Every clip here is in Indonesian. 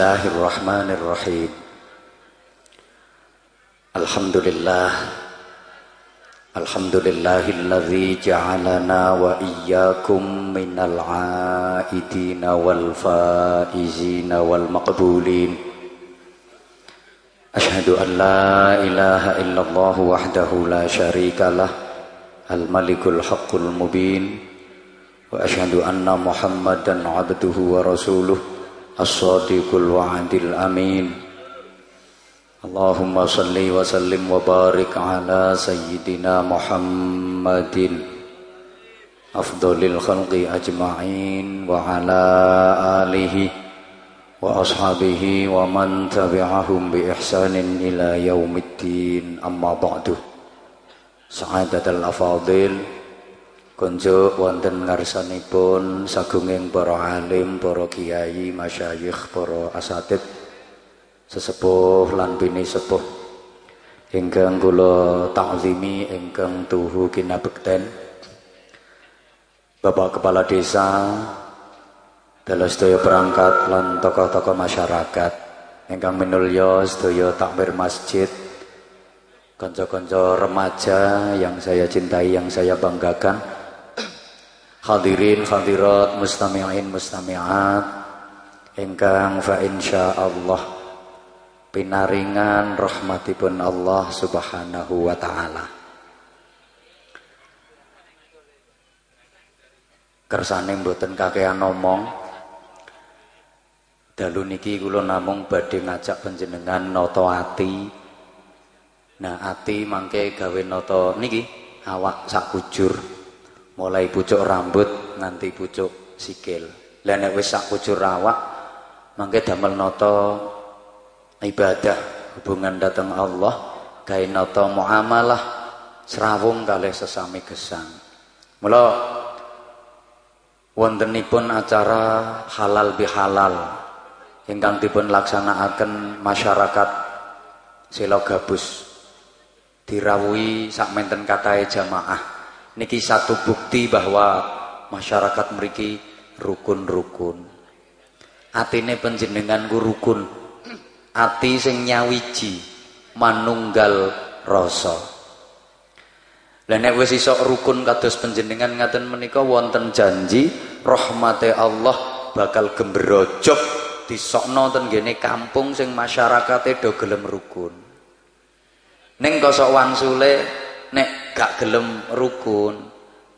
الله الرحمن الرحيم الحمد لله الحمد لله الذي جعلنا وإياكم من العائدين والفائزين والمقبولين أشهد أن لا إله إلا الله وحده لا شريك له الملك الحق المبين وأشهد أن محمدا عبده ورسوله الصادق الوعد الأمين. اللهم صل وسلم وبارك على سيدنا محمد. أفضل الخلق أجمعين وعلى آله وأصحابه ومن تبعهم بإحسان إلى يوم الدين. أما بعد سعادة الأفاضل. Konjo wonten ngarsanipun sagunging para alim, para kiai, masyayikh, para asatid sesepuh lan bini sepuh. Ingkang kula takzimi ingkang tuhu kinabekten. Bapak Kepala Desa dalam sedaya perangkat lan tokoh-tokoh masyarakat ingkang minulya sedaya takmir masjid kanca-kanca remaja yang saya cintai yang saya banggakan hadirin hadirat mustami'in mustami'at ingkang fa insyaallah pinaringan rahmatipun Allah Subhanahu wa taala kersane mboten kakean ngomong Dalu niki kula namung badhe ngajak panjenengan nata ati. Nah, ati mangke gawe nata niki awak sak kujur. Mulai pucuk rambut nganti pucuk sikil. Lah nek wis sak kujur awak mangke damel nata ibadah hubungan datang Allah gawe nata muamalah serawung kalih sesami gesang. Mula wontenipun acara halal bihalal ingkang dipun laksanakaken masyarakat Selo Gabus sak menten katahe jamaah niki satu bukti bahwa masyarakat mriki rukun-rukun. Atine panjenengan ku rukun. Ati sing nyawiji manunggal rasa. Lah nek wis iso rukun kados panjenengan ngaten menika wonten janji rahmate Allah bakal gembrojok disokno ten gene kampung sing masyarakate do gelem rukun. Ning kosok wangsule nek gak gelem rukun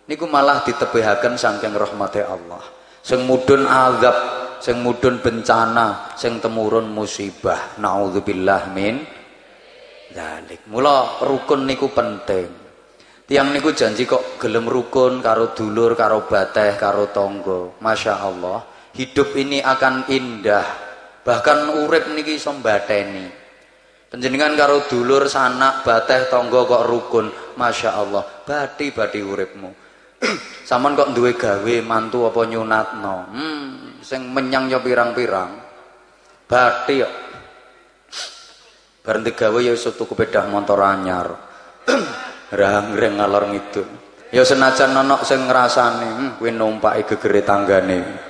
niku malah ditebihaken saking rahmate Allah. Sing mudun azab, sing mudun bencana, sing temurun musibah. Nauzubillah min dzalik. Mula rukun niku penting. Tiang niku janji kok gelem rukun karo dulur, karo bateh, karo tonggo. Masya Allah hidup ini akan indah bahkan urip niki iso mbateni panjenengan karo dulur sanak bateh tonggo kok rukun. Masya Allah. Badi uripmu. Saman kok duwe gawe mantu apa nyunatno? Hmm, sing menyang yo pirang-pirang. Badi yo bareng gawe ya iso tuku pedah motor anyar. Rang-reng ngalor ngidul. Ya senajan ana sing ngrasani hmm, kuwi numpaki gegere tanggane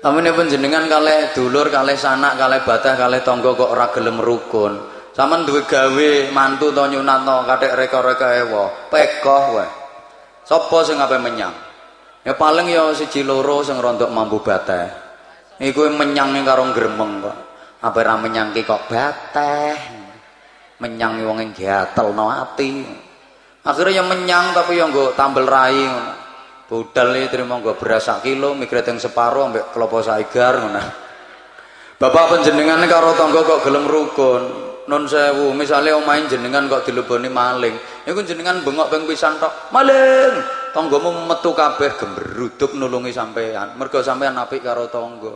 Amene jenengan kalih dulur, kalih sanak, kalih batah, kalih tangga kok ora gelem rukun. Saman duwe gawe mantu to nyunatno kathik reka-reka ewa, pekoh wae. Sapa sing ape menyang? Ya paling ya siji loro sing rontok mampu batah. Iku menyang karo gremeng kok. Ape ra menyangki kok batah. Menyang wong ing gatelno ati. Akhirnya yang menyang tapi yang nggo tambel rai. Budal iki terima nggo beras kilo, mikret yang separuh ambek klopo saigar ngono. Bapak panjenengane karo tangga kok gelem rukun. Nun sewu, misalnya omain jenengan kok dileboni maling. Iku jenengan bengok ping pisan tok, maling. Tanggamu metu kabeh gembruduk nulungi sampean. Mergo sampean apik karo tangga.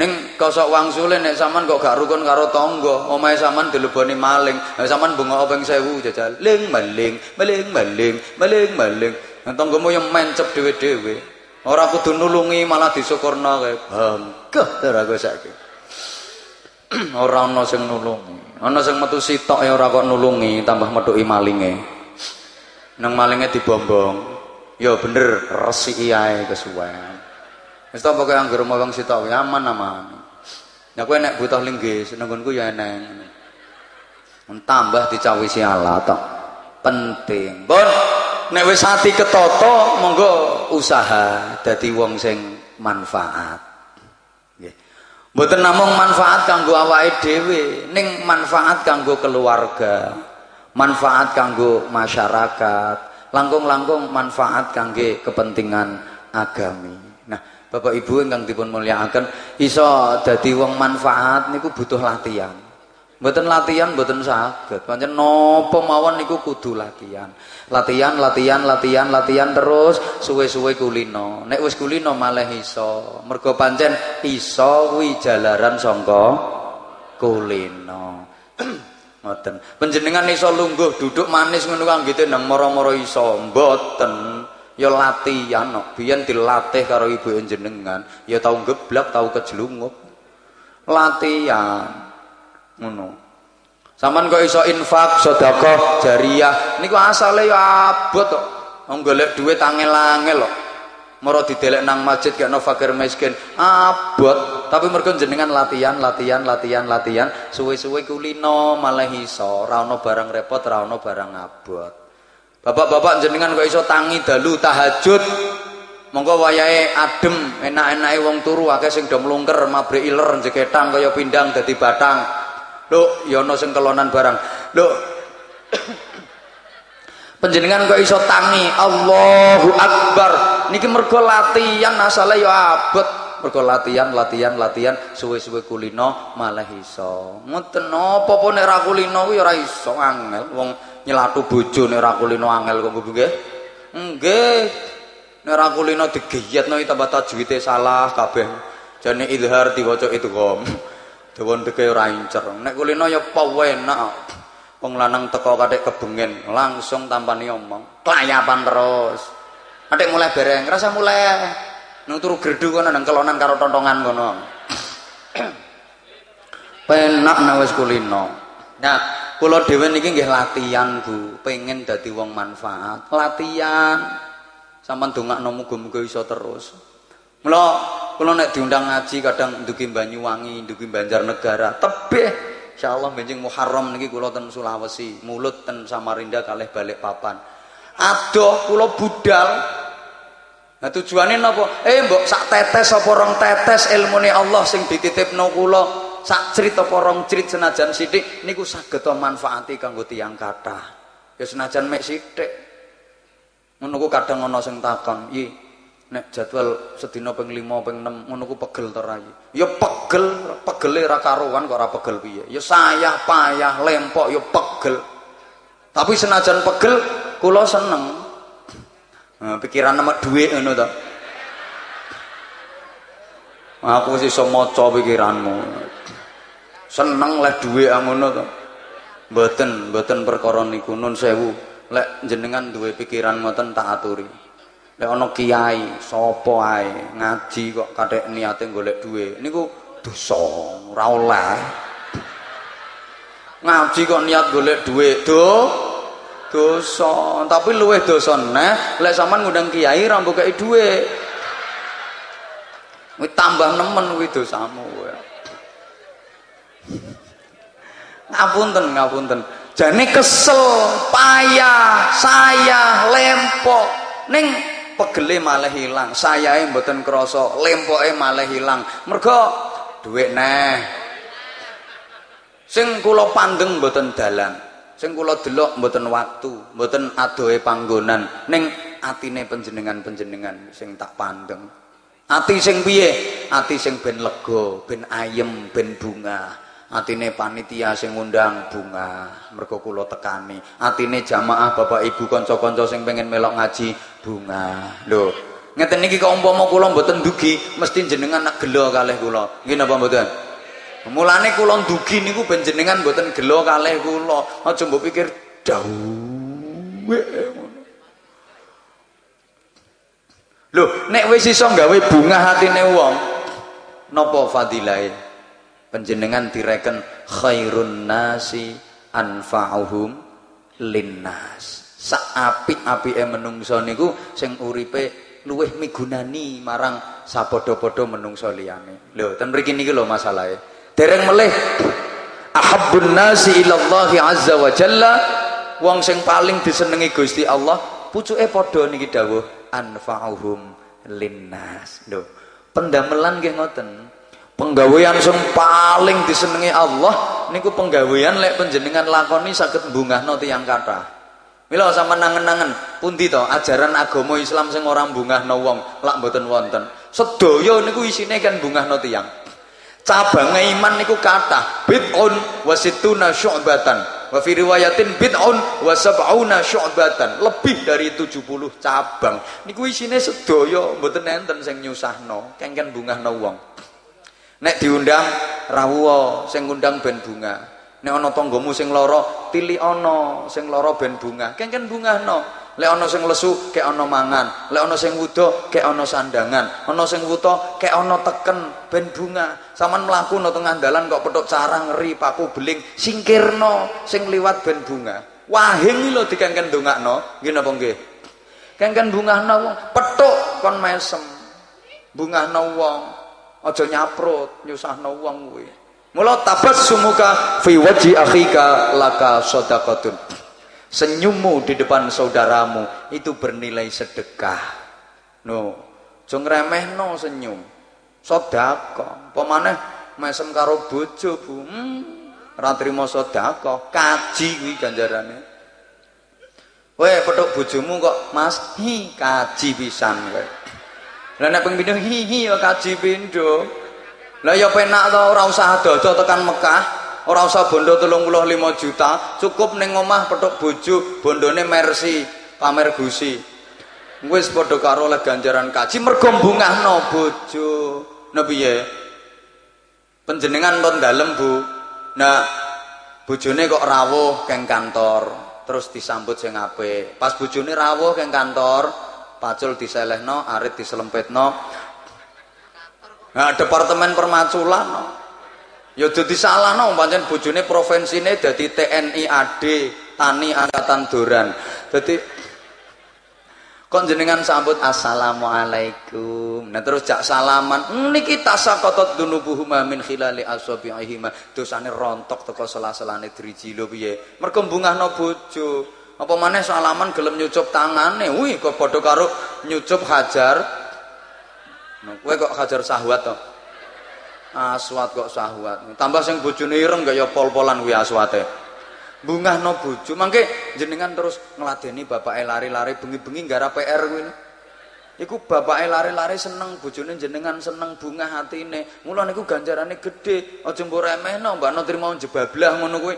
Ning kosok wangsule nek sampean kok gak rukun karo tangga, omahe sampean dileboni maling. Lah sampean bengok ping sewu jajal, ling maling, maling maling, maling maling. Nang tanggamu yang mencep dhewe-dhewe. Ora kudu nulungi malah disyukurno kae. Bangga cara kowe saiki. ora ana sing nulungi. Ana sing metu sitok ya ora kok nulungi tambah metuki malinge. Nang malinge dibombong. Ya bener resiki ae kesuwen. Wis ta pokoke anggere wong sitok aman aman. Ya kowe nek butuh linggis nenggonku ya eneng. Tambah dicawisi Allah tok. Penting. Pun nek wis ati ketoto monggo usaha dadi wong sing manfaat Mboten namung manfaat kanggo awake dhewe, ning manfaat kanggo keluarga, manfaat kanggo masyarakat, langkung-langkung manfaat kangge kepentingan agami. Nah, Bapak Ibu ingkang dipun mulyakaken, iso dadi wong manfaat niku butuh latihan. Mboten latihan mboten saged. Pancen napa mawon niku kudu latihan. Latihan, latihan, latihan, latihan terus suwe-suwe kulino. Nek wis kulino malah iso. Mergo pancen iso kuwi jalaran sangka kulino. Ngoten. Panjenengan iso lungguh duduk manis ngono kanggite nang moro-moro iso. Mboten. Ya latihan no. Biyen dilatih karo ibu jenengan, ya tau geblak, tau kejlungup. Latihan ngono Saman kok iso infak, sedekah, jariyah niku asale ya abot kok. Golek dhuwit angel-angel kok. Moro didelek nang masjid gak no fakir miskin. Abot, tapi mergo jenengan latihan, latihan, latihan, latihan, suwe-suwe kulino malah iso, ora ono barang repot, ora ono barang abot. Bapak-bapak jenengan kok iso tangi dalu tahajud. Monggo wayahe adem, enak-enake wong turu akeh sing do mlungker, mabre iler jeketang kaya pindang dadi batang. Lho, ya ana sing kelonan barang. Lho. Panjenengan kok iso tangi Allahu Akbar. Niki mergo latihan asale ya abot. Mergo latihan, latihan, latihan suwe-suwe kulino malah iso. Ngoten apa apa nek ra kulino kuwi ora iso angel. Wong nyelatu bojo nek ra kulino angel kok nggih. Nggih. Nek ra kulino digeyetno tambah tajwite salah kabeh. Jane izhar diwaca idgham. Dawa ndeke ora incer. Nek kulino ya apa enak. Wong lanang teko kathik kebengen, langsung tampani omong. Klayapan terus. Kathik mulai bereng, rasa mulai nang turu gerdu kono nang kelonan karo tontongan kono. Penak nang wis kulino. Nah, kula dhewe niki nggih latihan, Bu. Pengen dadi wong manfaat. Latihan. Sampeyan dongakno muga-muga iso terus. Mula kula nek diundang ngaji kadang ndugi Banyuwangi, ndugi Banjarnegara, tebih insyaallah benjing Muharram niki kula ten Sulawesi, mulut ten Samarinda kalih balik papan. Adoh kula budal. Nah tujuane napa? Eh mbok sak tetes apa rong tetes ilmune Allah sing dititipno kula sak crit apa rong crit senajan sithik niku saged manfaati kanggo tiyang kathah. Ya senajan mek sithik. Ngono kadang ana sing takon, "Yi, nek jadwal sedina ping 5 ping 6 ngono ku pegel to rai ya pegel pegele ra karuan kok ora pegel piye? Ya sayah payah lempok ya pegel. Tapi senajan pegel kula seneng. Nah, pikiran nama duit ngono to. Aku wis iso maca pikiranmu. Seneng leh duit ngono to. Mboten mboten perkara niku. Nun sewu. Lek jenengan duwe pikiran ngoten tak aturi Lek ana kiai sapa ae ngaji kok kathek niate golek dhuwit niku dosa, ora oleh. Ngaji kok niat golek dhuwit, do dosa. Tapi luwih dosa neh lek sampean ngundang kiai ra mbok kei dhuwit. Kuwi tambah nemen kuwi dosamu kowe. Ngapunten, ngapunten. Jane kesel, payah, saya lempok. Ning pegele malah hilang sayae mboten krasa lempoke malah hilang mergo dhuwit neh. Sing kula pandeng mboten dalan sing kula delok mboten waktu mboten adohe panggonan ning atine panjenengan-panjenengan sing tak pandeng ati sing piye? Ati sing ben lega ben ayem ben bunga. Atine panitia sing ngundang bunga mergo kula tekani. Atine jamaah bapak ibu kanca-kanca sing pengen melok ngaji bunga. Lho ngeten niki kok umpama kula mboten dugi mesti jenengan nak gelo kalih kula. Nggih napa mboten? Mulane kula dugi niku ben jenengan mboten gelo kalih kula. Aja mbok pikir dawuhe lho nek wis iso gawe bunga hatine wong napa fadilahe? Penjenengan direken khairun nasi anfa'uhum linnas. Api e menungso niku sing uripe luweh migunani marang sapadha-padha menungso liyane. Lho, ten mriki niki lho masalahe. Dereng melih ahabbun nasi ilallahi azza wa jalla wong sing paling disenengi Gusti Allah pucuke padha niki dawuh anfa'uhum linnas. Lho, pendamelan nggih ngoten penggawean sing paling disenengi Allah niku penggawean lek panjenengan lakoni saged mbungahno tiyang kathah. Mila sama nangen-nangen pundi to? Ajaran agama Islam sing ora mbungahno wong lak mboten wonten. Sedaya niku isine kan mbungahno tiyang. Cabang iman niku kathah. Bid'un wasituna syu'batan. Wa fi riwayatin bid'un wa sab'una syu'batan. Lebih dari 70 cabang. Niku isine sedaya mboten enten sing nyusahno. Kengken bungahno wong. Nek diundang rawuh sing ngundang ben bunga. Nek ana tanggamu sing lara, tili ana sing lara ben bunga. Kengken bungahno. Lek ana sing lesu, kek ana mangan. Lek ana sing wuda, kek ana sandangan. Ana sing wuta, kek ana teken ben bunga. Saman mlaku nang tengah dalan kok petuk carang ngeri paku beling, singkirno sing liwat ben bunga. Wahing lho dikengken ndongakno. Nggih napa nggih? Kengken bungahno wong, petuk kon mesem. Bungahno wong, aja nyaprut nyusahno wong kuwi mula tabassumuka fi wajhi akhika laka shadaqatun senyummu di depan saudaramu itu bernilai sedekah. No aja ngremehno senyum. Sedekah. Apa maneh mesem karo bojo Bu? Hmm, ora trimo kaji kuwi ganjarane. Weh, petuk bojomu kok Mas, hi kaji pisan kowe. Lah nek ping pindho hihi ya kaji pindho. Lah ya penak to ora usah dodo tekan Mekah, ora usah bondo 35 juta, cukup ning omah petuk bojo, bondone Mercy, pamer gusi. Wis padha karo oleh ganjaran kaji mergo bungahno bojo. Nah piye? Panjenengan ton dalem, Bu. Nah, bojone kok rawuh keng kantor, terus disambut sing apik. Pas bojone rawuh keng kantor, pacul diselehno arit diselempetno nah departemen permaculan no. ya dadi salahno pancen bojone profensine dadi TNI AD Tani Angkatan Doran. Dadi kok jenengan sambut assalamualaikum? Nah terus jak salaman niki tasaqatat dunubuhuma min khilali asabi'ihima dosane rontok teko sela-selane driji lho piye? Mergo bungahno bojo. Apa maneh salaman gelem nyucup tangane? Wih kok padha karo nyucup hajar kowe kok hajar sahwat to? Aswat kok sahwat. Tambah sing bojone ireng kaya pol-polan kuwi aswate. Bungahno bojo. Mangke jenengan terus ngladeni bapake lari-lari bengi-bengi gara PR kuwi. Iku bapake lari-lari seneng bojone jenengan seneng bunga hatine mula niku ganjarane gedhe aja mbok remehno mbakno trimo jebablah ngono kuwi.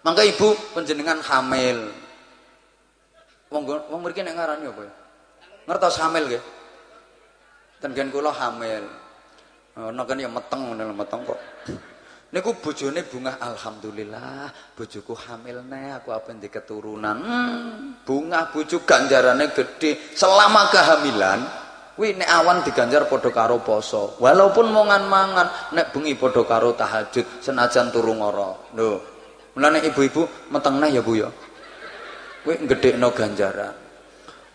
Mangga ibu penjenengan hamil. Wong wong mriki nek ngarani apa ya? Ngertos hamil nggih? Ten gen kula hamil. Ana kan ya meteng ngono meteng kok. Niku bojone bunga alhamdulillah bojoku hamil nih aku apa di keturunan. Hmm, bunga bojo ganjarane gede selama kehamilan kuwi nek awan diganjar padha karo poso. Walaupun mongan-mangan nek bengi padha karo tahajud senajan turu ngoro. Lho, Mulane ibu-ibu metengna ya Bu ya. Kowe gedhekno ganjaran.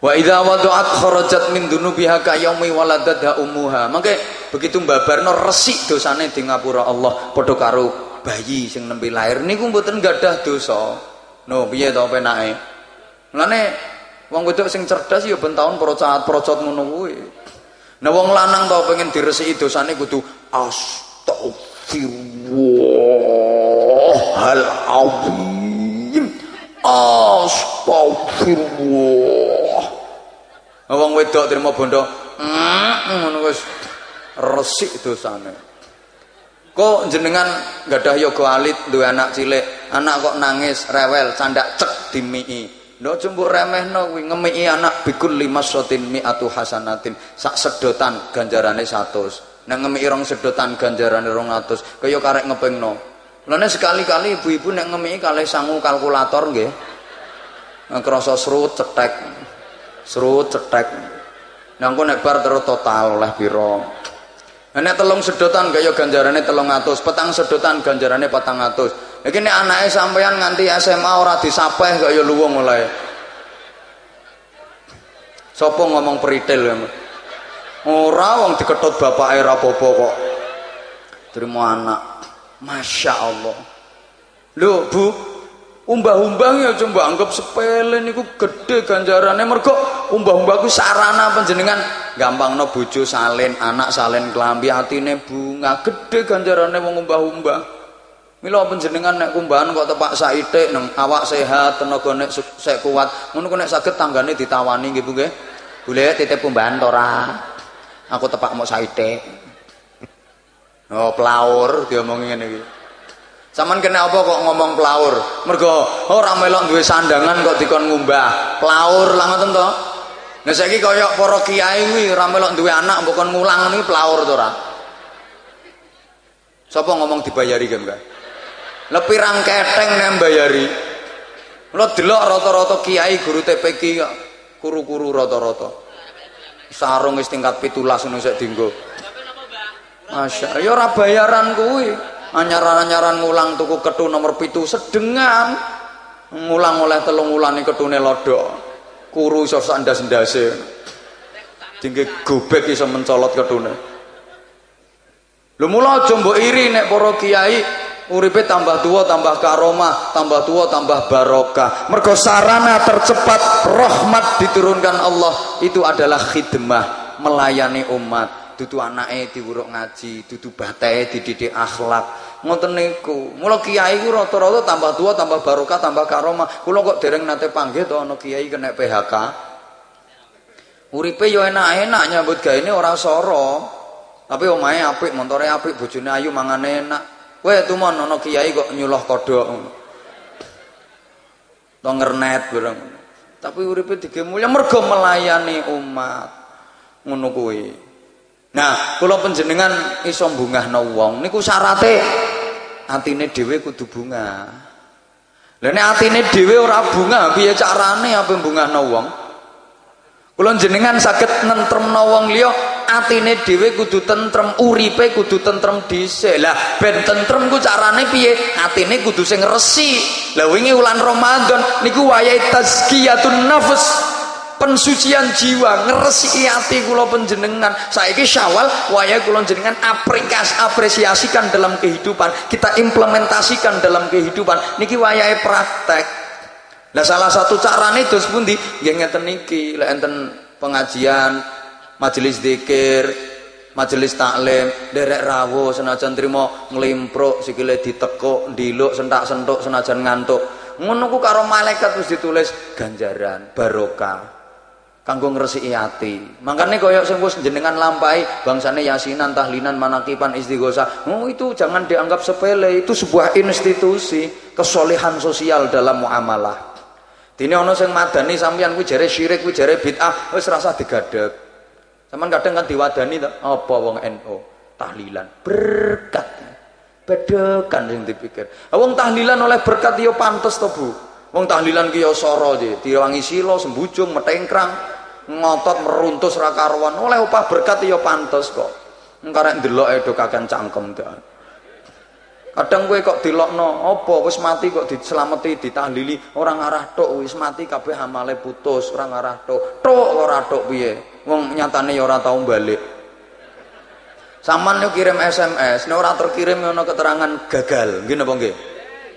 Wa idza wada'at kharajat min dunubiha ka yaumi waladadha ummuha. Mangke begitu mbabarno resik dosane di ngapura Allah padha karo bayi sing nembe lahir niku mboten gadah dosa. No, piye to penake? Mulane wong wedok sing cerdas ya ben taun procot-procot ngono kuwi. Nah wong lanang to pengen diresiki dosane kudu astaghfirullahal azim astagfirullah wong wedok terima bondo. Ngono wis. Resik dosane. Kok jenengan gadah yoga alit duwe anak cilik anak kok nangis rewel candak cek dimii Ndo jembuk remehno kuwi ngemiki anak bikul lima sotin mi'atu hasanatin sak sedotan ganjarane 100 nek ngemiki rong sedotan ganjarane 200 kaya karek ngepingno lha sekali-kali ibu-ibu nek ngemiki kalih sangu kalkulator nggih. Krasa serut cetek serut cetek nang nek bar terus total oleh pira Nek telung sedotan kaya ganjarane telung atus, petang sedotan ganjarane petang atus. Iki nek anake sampean nganti SMA ora disapeh kaya luwung mulai. Sopo ngomong peritel ya? Ora wong diketut bapake ra apa kok. Terima anak. Masya Allah. Lho, Bu, umbah-umbah ya coba anggap sepele niku gede ganjarannya. Mergo umbah-umbah ku sarana panjenengan. Gampang no bojo salin anak salin kelambi atine bunga. Gede ganjarannya wong umbah-umbah. Mila panjenengan nek kumbahan kok tepak saithik nang awak sehat tenaga nek sek kuat. Ngono ku nek saged tanggane ditawani nggih Bu nggih? Boleh titip kumbahan to aku tepak mau saithik oh pelaur diomongi ngene iki Saman kena apa kok ngomong pelaur? Mergo ora melok duwe sandangan kok dikon ngumbah. Pelaur lah ngoten to. Nah saiki kaya para kiai kuwi ora melok duwe anak mbok kon mulang niki pelaur to ora? Ngomong dibayari kan, Mbak? Lah pirang keteng nek mbayari. Lo delok rata-rata kiai guru TPQ kok kuru-kuru rata-rata. Sarung wis tingkat 17 ngono sik dienggo. Masya, ya ora bayaran kuwi anyaran-anyaran ngulang tuku ketu nomor pitu. Sedengan ngulang oleh telung wulan ketune lodok. Kuru iso sandas-ndase. Tinggi gobek iso mencolot ketune lho mula aja mbok iri nek para kiai uripe tambah tua tambah karomah tambah tua tambah barokah. Mergo sarana tercepat rahmat diturunkan Allah itu adalah khidmah melayani umat dudu anake diwuruk ngaji, dudu bateke dididik akhlak. Ngoten niku. Mula kiai ku rata-rata tambah tua, tambah barokah, tambah karomah. Kula kok dereng nate panggih to ana kiai kena PHK. Uripe yo enak-enak nyambut gaene ora soro. Tapi omahe apik, montore apik, bojone ayu mangane enak. Kowe tumon ana kiai kok nyuloh kodhok ngono. Ngernet bareng. Tapi uripe digemulya mergo melayani umat. Ngono kuwi. Nah, kula panjenengan iso bungahno wong niku syarate atine dhewe kudu bunga. Lah nek atine dhewe ora bunga, piye carane apa bungahno wong? Kula jenengan saged nentremno wong liya, atine dhewe kudu tentrem, uripe kudu tentrem dhisik. Lah ben tentrem ku carane piye? Atine kudu sing resi. Lah wingi wulan Ramadan niku wayahe tazkiyatun nafs pensucian jiwa ngeresiki hati kula panjenengan. Saiki Syawal waya kula jenengan aplikasi apresiasikan dalam kehidupan. Kita implementasikan dalam kehidupan. Niki wayahe praktek. Nah salah satu carane dos pundi? Nggih ngeten niki. Lek enten pengajian majelis zikir majelis taklim derek rawuh senajan trimo nglimpruk sikile ditekuk ndiluk sentak-sentuk senajan ngantuk. Ngono ku karo malaikat terus ditulis ganjaran barokah kanggo ngresiki ati. Makanya koyok sing wis jenengan lampahi bangsane yasinan, tahlinan, manakipan, istighosa. Oh itu jangan dianggap sepele, itu sebuah institusi kesolehan sosial dalam muamalah. Dene ana sing madani sampeyan kuwi jare syirik, kuwi jare bid'ah, wis rasa digadeg. Saman kadang kan diwadani to, apa wong NU tahlilan berkat. Bedekan sing dipikir. Wong tahlilan oleh berkat yo ya pantes to, Bu. Wong tahlilan ki yo ya soro je, diwangi silo, sembujung, metengkrang, ngotot meruntus ra karuan. Oleh upah berkat ya pantes kok. Engko rek ndeloke do kagan cangkem dah kadang kowe kok dilokno apa? Wis mati kok diselameti ditahlili orang arah tok wis mati kabeh amale putus. Orang arah tok tok ora tok piye? Wong nyatane ya tau balik. Saman yo kirim SMS, nek ora terkirim ono keterangan gagal, nggih napa nggih?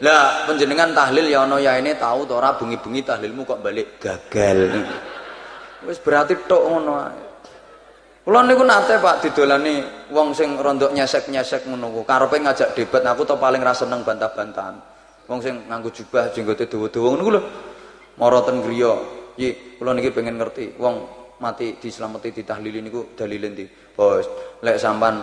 Lah panjenengan tahlil ya ono ya ini tahu to ora bengi-bengi tahlilmu kok balik gagal. Wis berarti tok ngono ae. Kula niku nate Pak didolani wong sing rondok nyesek-nyesek ngono ku. Karepe ngajak debat aku to paling ra seneng bantah-bantahan. Wong sing nganggo jubah jenggote dawa-dawa ngono ku lho. Mara ten griya. Yi, kula niki pengen ngerti wong mati dislameti ditahlili niku dalile ndi? Bos, lek sampan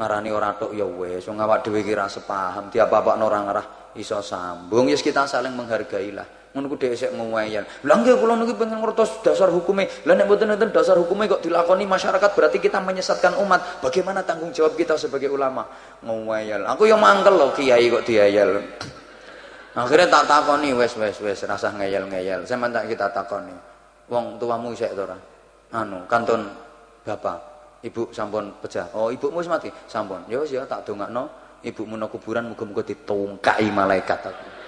ngarani ora tok ya wis, wong awak dhewe iki ra sepaham, diapa-apakno ora ngarah iso sambung. Ya kita saling menghargailah ngono ku dhek sik ngwayal. Lah nggih kula pengen ngertos dasar hukumnya. Lah nek mboten nonton dasar hukumnya kok dilakoni masyarakat berarti kita menyesatkan umat. Bagaimana tanggung jawab kita sebagai ulama? Ngwayal. Aku yang mangkel loh kiai kok diayal. Akhirnya tak takoni wes wes wes rasa ngeyel-ngeyel. Saya tak kita takoni. Wong tuamu isek to ora? Anu, kantun bapak. Ibu sampun pecah. Oh, ibumu wis mati. Sampun. Ya wis ya tak dongakno. Ibumu nang kuburan muga-muga ditungkai malaikat aku.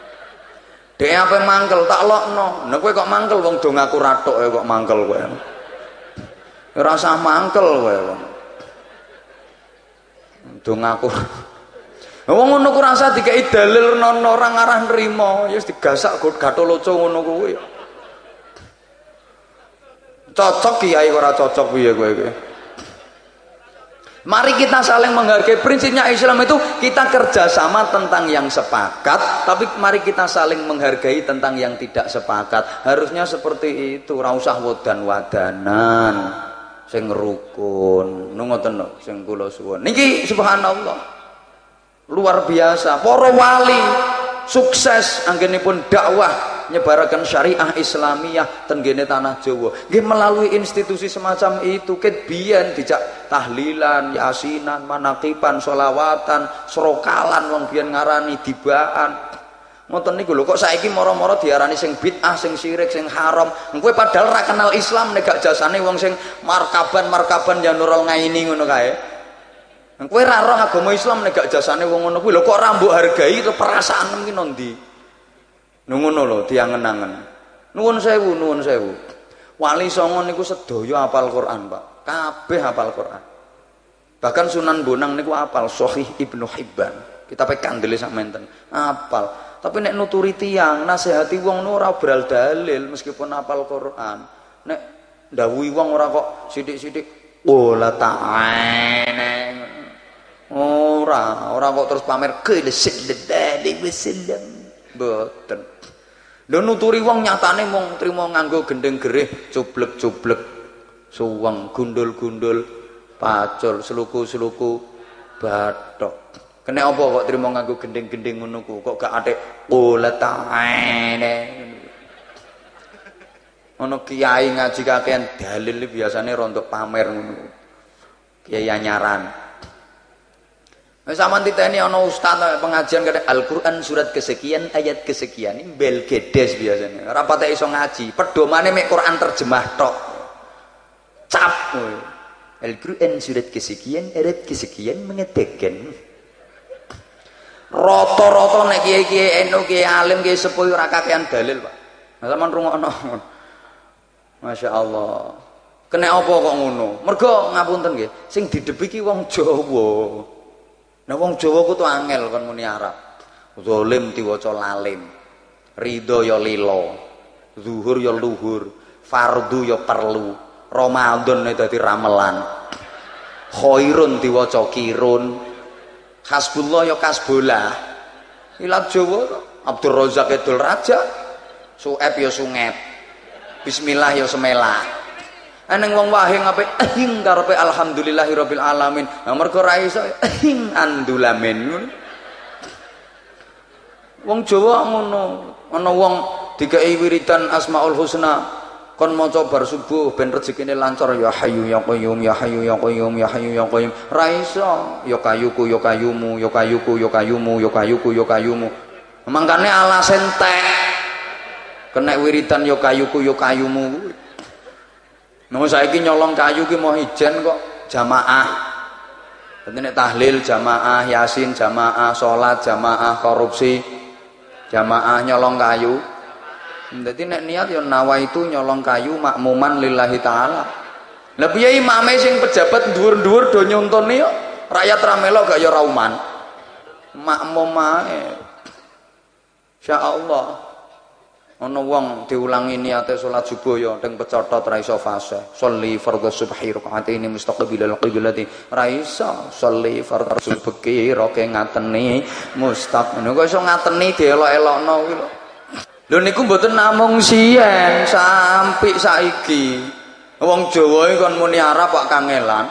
Dek apa mangkel tak lokno. Nek kowe kok mangkel wong dong aku ratok ya kok mangkel kowe. Ora usah mangkel kowe wong. Dong aku Wong ngono ku rasa dikai dalil nono orang arah nrimo, ya wis digasak gatoloco ngono kuwi. Cocok kiai ora cocok piye kowe kowe. Mari kita saling menghargai. Prinsipnya Islam itu kita kerjasama tentang yang sepakat tapi mari kita saling menghargai tentang yang tidak sepakat. Harusnya seperti itu rausah wadan wadanan sing rukun. Nungoten sing kula niki subhanallah luar biasa. Para wali sukses anggenipun dakwah nyebarakan syariah Islamiyah tenggene tanah Jawa. Nggih melalui institusi semacam itu ket biyen dijak tahlilan yasinan manakipan solawatan serokalan wong biyen ngarani dibaan. Ngoten niku lho kok saiki moro-moro diarani sing bid'ah sing syirik sing haram? Kowe padahal ra kenal Islam nek gak jasane wong sing markaban-markaban ya nurul ngaini ngono kae. Kowe ra roh agama Islam nek gak jasane wong ngono kuwi lho kok ra mbok hargai perasaan ki ndi Nungono lho diangen-angen. Nuwun sewu, nuwun sewu. Wali Songo niku sedaya hafal Quran, Pak. Kabeh hafal Quran. Bahkan Sunan Bonang niku hafal Sahih Ibnu Hibban. Kita pe kandele sak menten. Hafal. Tapi nek nuturi tiang, nasihati wong ora beral dalil meskipun hafal Quran. Nek ndawuhi wong ora kok sithik-sithik bola ta'ala. Ora, ora kok terus pamer kele sallallahu alaihi wasallam. Mboten. Lho nuturi wong nyatane mung trimo nganggo gendeng gerih, cublek-cublek, suweng, gundul-gundul, pacul, seluku-seluku, bathok. Kene apa kok trimo nganggo gendeng-gendeng ngono ku? Kok gak atik uletane. Ono kiai ngaji kakean dalil biasane rontok pamer ngono. Kiai anyaran. Wis sampean titeni ana ustaz pengajian kate Al-Qur'an surat kesekian ayat kesekian ini bel gedes biasanya. Ora patek iso ngaji, pedomane mek Quran terjemah tok. Cap. Al-Qur'an surat kesekian ayat kesekian mengatakan rata-rata nek kiai-kiai enu kiai alim kiai sepuh ora kakean dalil, Pak. Sampean rungokno. Masya Allah. Kena apa kok ngono? Mergo ngapunten nggih, sing didepiki wong Jawa. Nah wong Jawa ku tuh angel kon muni Arab. Zalim diwaca lalim. Ridho ya lilo. Zuhur ya luhur. Fardu ya perlu. Ramadan dadi ramelan. Khairun diwaca kirun. Hasbullah ya kasbolah. Ilat Jawa Abdul Razak Edul Raja. Sueb ya sunget. Bismillah ya semelah. Eneng wong wahing ngapain? ehing karepe alhamdulillahirabbil alamin. Nah mergo ra iso ehing andulamen. Wong Jawa ngono. Ana wong dikai wiridan Asmaul Husna kon maca bar subuh ben rezekine lancar ya hayyu ya qayyum ya hayyu ya qayyum ya hayyu ya qayyum ra iso ya kayuku ya kayumu ya kayuku ya kayumu ya kayuku ya kayumu mangkane alasen tek kena wiridan ya kayuku ya kayumu Mau saiki nyolong kayu ki mau ijen kok jamaah. Dadi nek tahlil jamaah, yasin jamaah, salat jamaah, korupsi jamaah nyolong kayu. Dadi nek niat ya nawa itu nyolong kayu makmuman lillahi taala. Lah piye imame sing pejabat dhuwur-dhuwur do nyontoni yo rakyat ramelo gak ya rauman. Makmum ae. Insyaallah ana wong diulangi niate salat subuh ya teng pecotot ra iso fase. Sholli fardhu subhi rakaataini mustaqbilal qiblati. Ra iso sholli fardhu subhi roke ngateni mustaq. Kok iso ngateni dielok-elokno kuwi lho? Lho niku mboten namung sien sampai saiki. Wong Jawa kon muni Arab kok kangelan.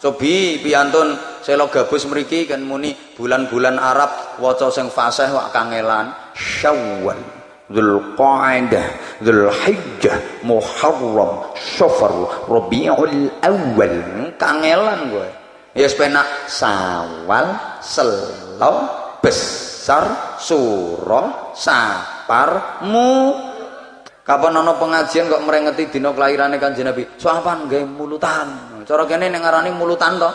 Cobi piantun selo gabus mriki kan muni bulan-bulan Arab waca sing fasih kok kangelan. Syawal Dzulqa'dah, Dzulhijjah, Muharram, Safar, Rabiul Awal. Kangelan gue. Ya sepena Sawal, Selo, Besar, Suro, Sapar, Mu. Kapan ana pengajian kok merengeti dina kelahirane Kanjeng Nabi? Soapan gawe mulutan. Cara kene ning ngarani mulutan to.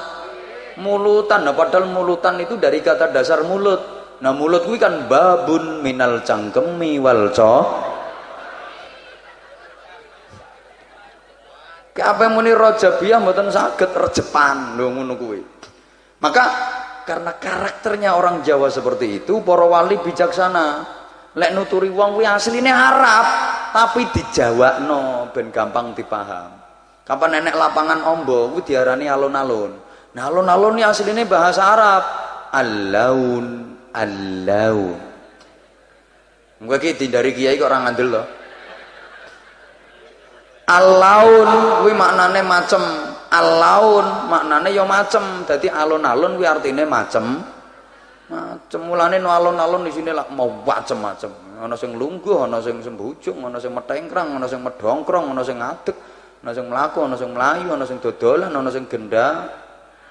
Mulutan. Nah, padahal mulutan itu dari kata dasar mulut. Nah, mulut kuwi kan babun minal cangkemi wal Kayak apa muni Rajabiyah mboten saged rejepan lho ngono kuwi. Maka karena karakternya orang Jawa seperti itu, para wali bijaksana. Lek nuturi wong kuwi asline Arab, tapi dijawakno ben gampang dipaham. Kapan nenek lapangan ombo kuwi diarani alun-alun. Nah, alun-alun ini asline bahasa Arab. Al-laun, al-laun. Mungkin iki dari kiai kok orang ngandel loh. Alaun kuwi maknane macem. Alaun maknane ya macem. Dadi alun-alun kuwi artine macem. Macem mulane no alun-alun sini lah mau macem-macem. Ana sing lungguh, ana sing sembujung, ana sing metengkrang, ana sing medongkrong, ana sing ngadeg, ana sing mlaku, ana sing mlayu, ana sing dodolan, ana sing gendang.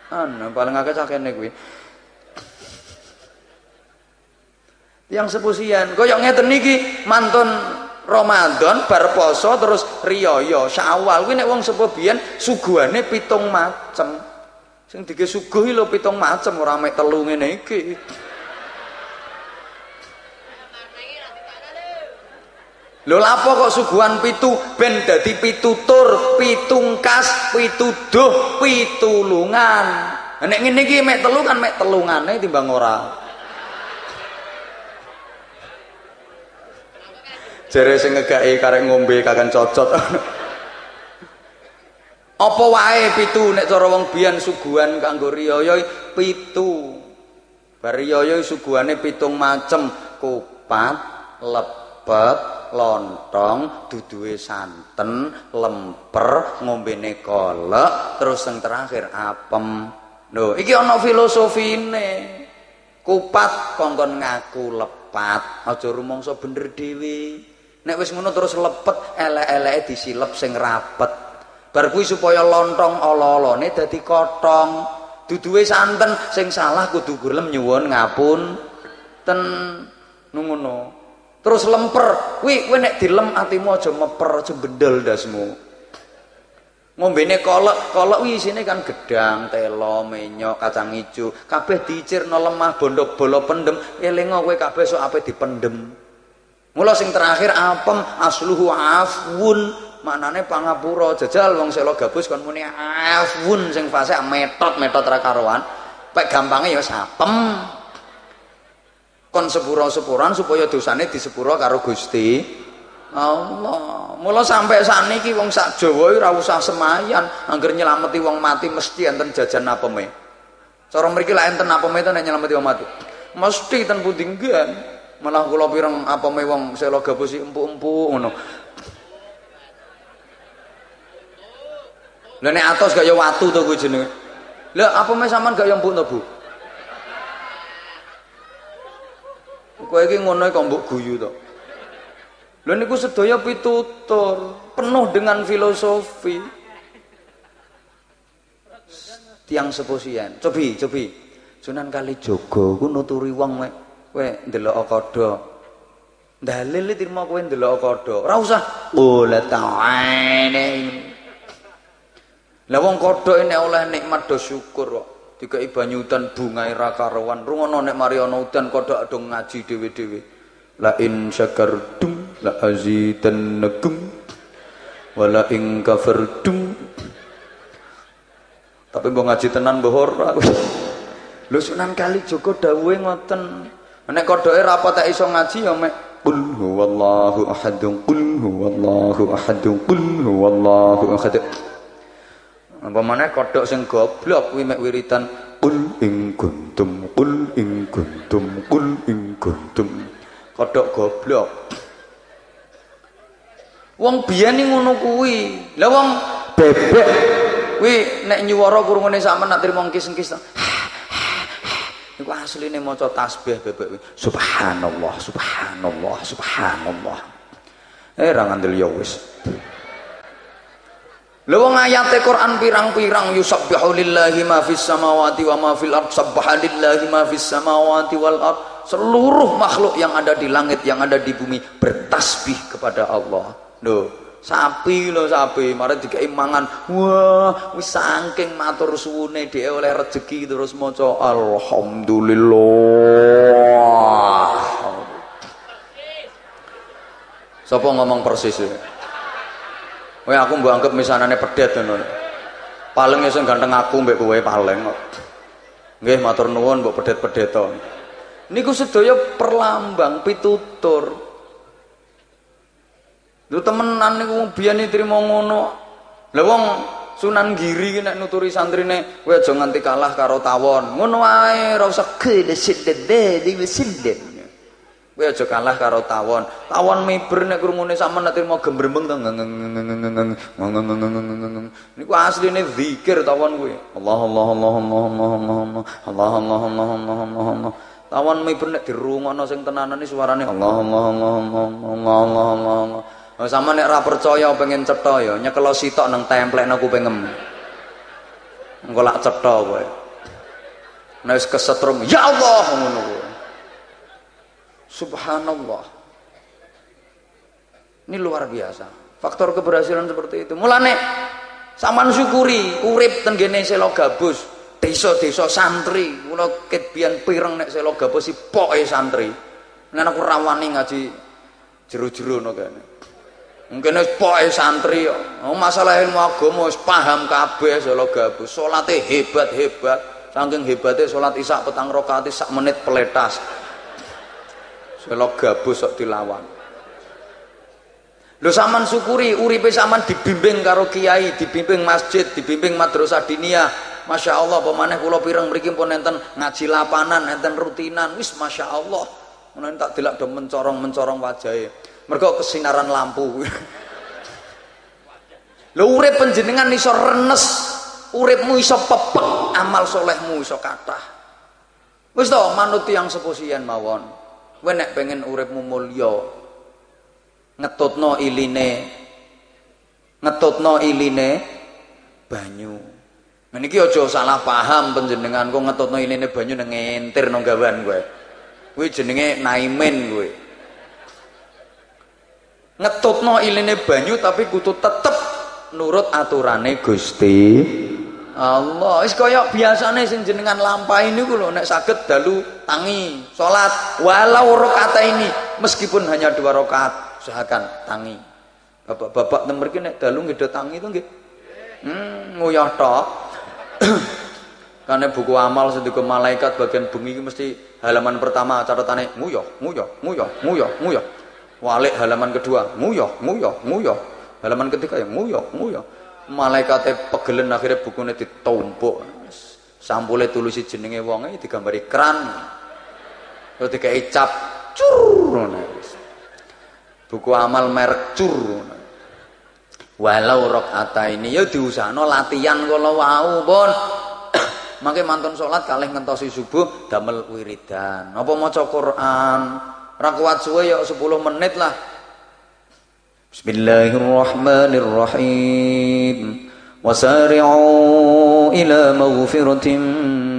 Ana paling akeh sakene kuwi. Yang sepusian, koyo ngeten niki mantun Ramadan bar poso terus riyaya Syawal kuwi nek wong sepuh biyen suguhane pitung macem. Sing dige suguhi lho pitung macem ora mek telu ngene iki. Lho lapo kok suguhan pitu ben dadi pitutur, pitungkas, pituduh, pitulungan. Nek ngene iki mek telu kan mek telungane timbang ora. Jere sing ngegake karek ngombe kakan cocot. Apa wae pitu nek cara wong biyen suguhan kanggo riyaya pitu. Bar riyaya suguhane pitung macem. Kupat lepet lontong duduhe santen lemper ngombene kolek terus yang terakhir apem. Lho iki ana filosofine. Kupat kongkon ngaku lepat aja rumangsa bener dhewe nek wis ngono terus lepet elek-eleke disilep sing rapet. Bar kuwi supaya lontong ala-alane dadi kotong. Duduhe santen sing salah kudu gelem nyuwun ngapun. Ten ngono. Terus lemper. Kuwi kowe nek dilem atimu aja meper aja bendel dasmu. Ngombene kolek kolek kuwi isine kan gedang telo menyok kacang ijo. Kabeh dicirno lemah bondo bolo pendem. Elingo kowe kabeh sok ape dipendem Mula sing terakhir apem asluhu afwun maknane pangapura jajal wong selo gabus kon muni afwun sing fase metot-metot ra karuan pek gampange ya sapem kon sepura-sepuran supaya dosane disepura karo Gusti Allah. Mula sampai sakniki wong sak Jawa ora usah semayan, angger nyelameti wong mati mesti enten jajan apeme. Cara mriki lak enten apeme to nek nyelameti wong mati. Mesti ten pundi malah kula pireng apa me wong selo gabusi empuk-empuk ngono. Lha nek atos gak ya watu to kuwi jenenge? Lha apa me sampean gak ya empuk to Bu? Kowe iki ngono kok mbok guyu to. Lha niku sedaya pitutur penuh dengan filosofi. Tiang seposian cobi cobi. Sunan Kalijogo ku nuturi wong mek kowe ndelok kodho dalil terima kowe ndelok kodho ora usah. Qula ta'ane lah wong kodho nek oleh nikmat do syukur kok. Dikai banyu udan bungae ra karuan. Rungono nek mari ana udan kodho ngaji dhewe-dhewe. La in syakartum la azidannakum wala in kafartum. Tapi mbok ngaji tenan mbok ora. Lho Sunan Kalijaga dawuhe ngoten Nek kodoke apa tak iso ngaji ya mek qul huwallahu ahad qul huwallahu ahad qul huwallahu ahad. Apa maneh kodok sing goblok kuwi mek wiritan qul ing kuntum qul ing kuntum qul ing kuntum. Kodok goblok. Wong biyen ngono kuwi. Lah wong bebek kuwi nek nyuwara kurungane sampean nak trimo kis-kis Niku asline maca tasbih bebek. Subhanallah, subhanallah, subhanallah. Eh ra ngandel ya wis. Lha wong ayate Quran pirang-pirang yusabbihu lillahi ma fis samawati wa ma fil ard sabbaha ma fis samawati wal ard. Seluruh makhluk yang ada di langit, yang ada di bumi bertasbih kepada Allah. Loh, Sapi lho sapi, mari dikai mangan. Wah, wis saking matur suwune dhek oleh rezeki terus maca alhamdulillah. Sapa ngomong persis ya? Aku mbok anggap misanane pedet. Paling iso ganteng aku mbek kowe paling. Nggih matur nuwun mbok pedet-pedeto. Niku sedaya perlambang pitutur Lu temenan niku biyen trimo ngono. Lah wong Sunan Giri nek nuturi santrine kowe aja nganti kalah karo tawon. Ngono wae ora usah gede sidede di sinden. Kowe aja kalah karo tawon. Tawon miber nek krungune sampean nek trimo gembrembeng niku asline zikir tawon kuwi. Allah Allah Allah Allah Allah Allah Allah Allah Allah Allah Allah Tawon miber nek sing tenanan suarane Allah Allah Allah Allah Allah Allah Oh, sama nek ra percaya pengen cetha ya, nyekelo sitok nang templekno kupingem. Engko lak cetha kowe. Nek kesetrum, ya Allah ngono kowe. Subhanallah. Ini luar biasa. Faktor keberhasilan seperti itu. Mulane sampean syukuri urip teng kene selo gabus, desa-desa santri. Kula ket biyen pireng nek selo gabus poke santri. Nek aku rawani ngaji jero-jero ngono kene. Mungkin pokoke santri Oh, masalah ilmu agama paham kabeh solo gabus. Salate hebat-hebat. Saking hebatnya salat isak petang rakaat sak menit peletas. Solo gabus sok dilawan. Lho sampean syukuri uripe sampean dibimbing karo kiai, dibimbing masjid, dibimbing madrasah diniyah. Masya Allah, pemaneh kula pireng mriki pun enten ngaji lapanan, enten rutinan, wis masya Allah. Menawa tak delok do mencorong-mencorong wajahe mergo kesinaran lampu. Lho urip panjenengan iso renes uripmu iso pepek amal solehmu iso kathah. Wis to manut yang seposian mawon. Kowe nek pengen uripmu mulya ngetutno iline ngetutno iline banyu. Niki aja salah paham panjenengan kok ngetutno iline banyu nang entir nang gawan kowe. Kuwi jenenge naimen kowe ngetutno iline banyu tapi kudu tetep nurut aturane Gusti. Allah wis kaya biasane sing jenengan lampahi niku lho nek saged dalu tangi salat walau rakaat ini meskipun hanya dua rakaat usahakan tangi. Bapak-bapak teng mriki nek dalu ngedhe tangi to nggih? Hmm nguyah tok. Karena buku amal sedekah malaikat bagian bengi mesti halaman pertama catatannya nguyah nguyah nguyah nguyah nguyah Walik halaman kedua, nguyoh, nguyoh, nguyoh. Halaman ketiga ya nguyoh, nguyoh. Malaikatnya pegelen akhirnya bukunya ditumpuk. Sampulnya tulusi jenenge wonge digambari keran. Terus dikai cap cur. Buku amal merek cur. Walau ata ini ya diusahno latihan kalau wau pun. Mangke mantun salat kalih ngentosi subuh damel wiridan. Apa maca Quran? Ora kuat suwe yo 10 menit lah. Bismillahirrahmanirrahim. Wasari'u ila maghfiratin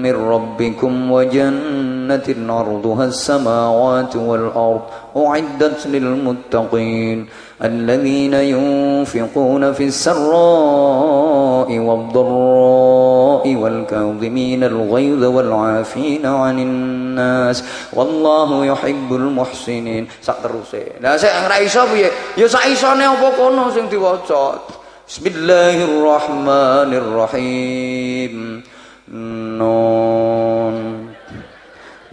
min rabbikum wa jannah وجنة عرضها السماوات والأرض أعدت للمتقين الذين ينفقون في السراء والضراء والكاظمين الغيظ والعافين عن الناس والله يحب المحسنين. sak teruse lah sik ora iso piye ya sak isone apa kono sing diwaca Bismillahirrahmanirrahim non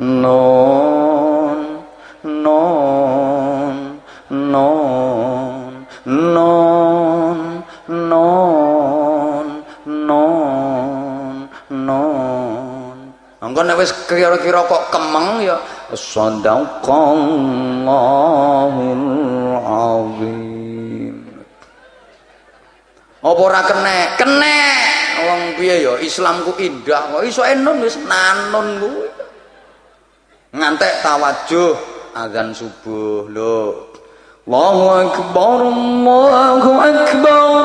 non non non non non non non. Engko nek wis kira-kira kok kemeng ya sadaqallahul azim apa ora kene kene wong piye ya? Islamku indah kok. Iso enon wis nanon kuwi ngantek tawajuh azan subuh lo, Allahu akbar Allahu akbar.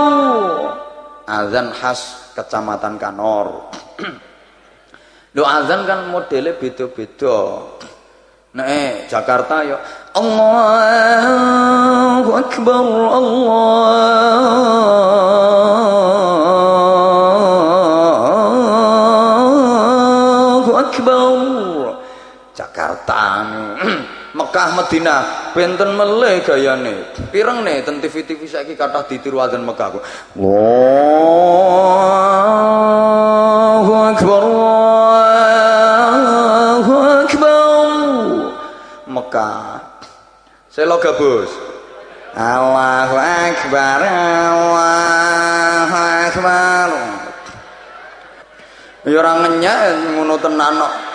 Azan khas kecamatan Kanor. Lo azan kan modelnya beda-beda. Nah eh Jakarta yo, Allahu akbar Allahu Mekah Medina benten meleh gayane? Pireng nih ten TV-TV saiki kathah ditiru adzan Mekah Allahu Akbar Allahu Akbar. Mekah Selo gabus Allahu Akbar Allahu Akbar. Ya ora ngenyak ngono tenan kok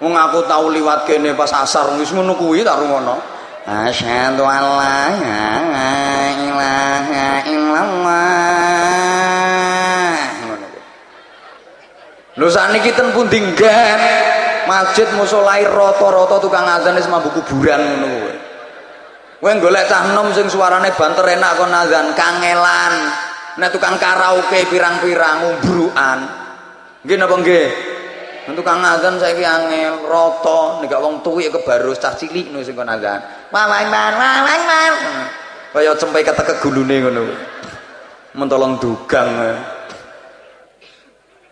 Wong aku tau liwat kene pas asar wis ngono kuwi tak rungono. Asyhadu an la ilaha illallah. Lho sakniki ten pundi nggen? Masjid musholai rata-rata tukang azan wis mambu kuburan ngono kuwi. Kowe golek cah enom sing suarane banter enak kon azan kangelan. Nek tukang karaoke pirang-pirang umbrukan. Nggih napa nggih? Untuk kang azan saiki angel rata nek wong tuwik kebarus cah cilik ngono sing kon azan. Wawan man wawan man. Kaya cempe ketek gulune ngono. Mentolong dugang.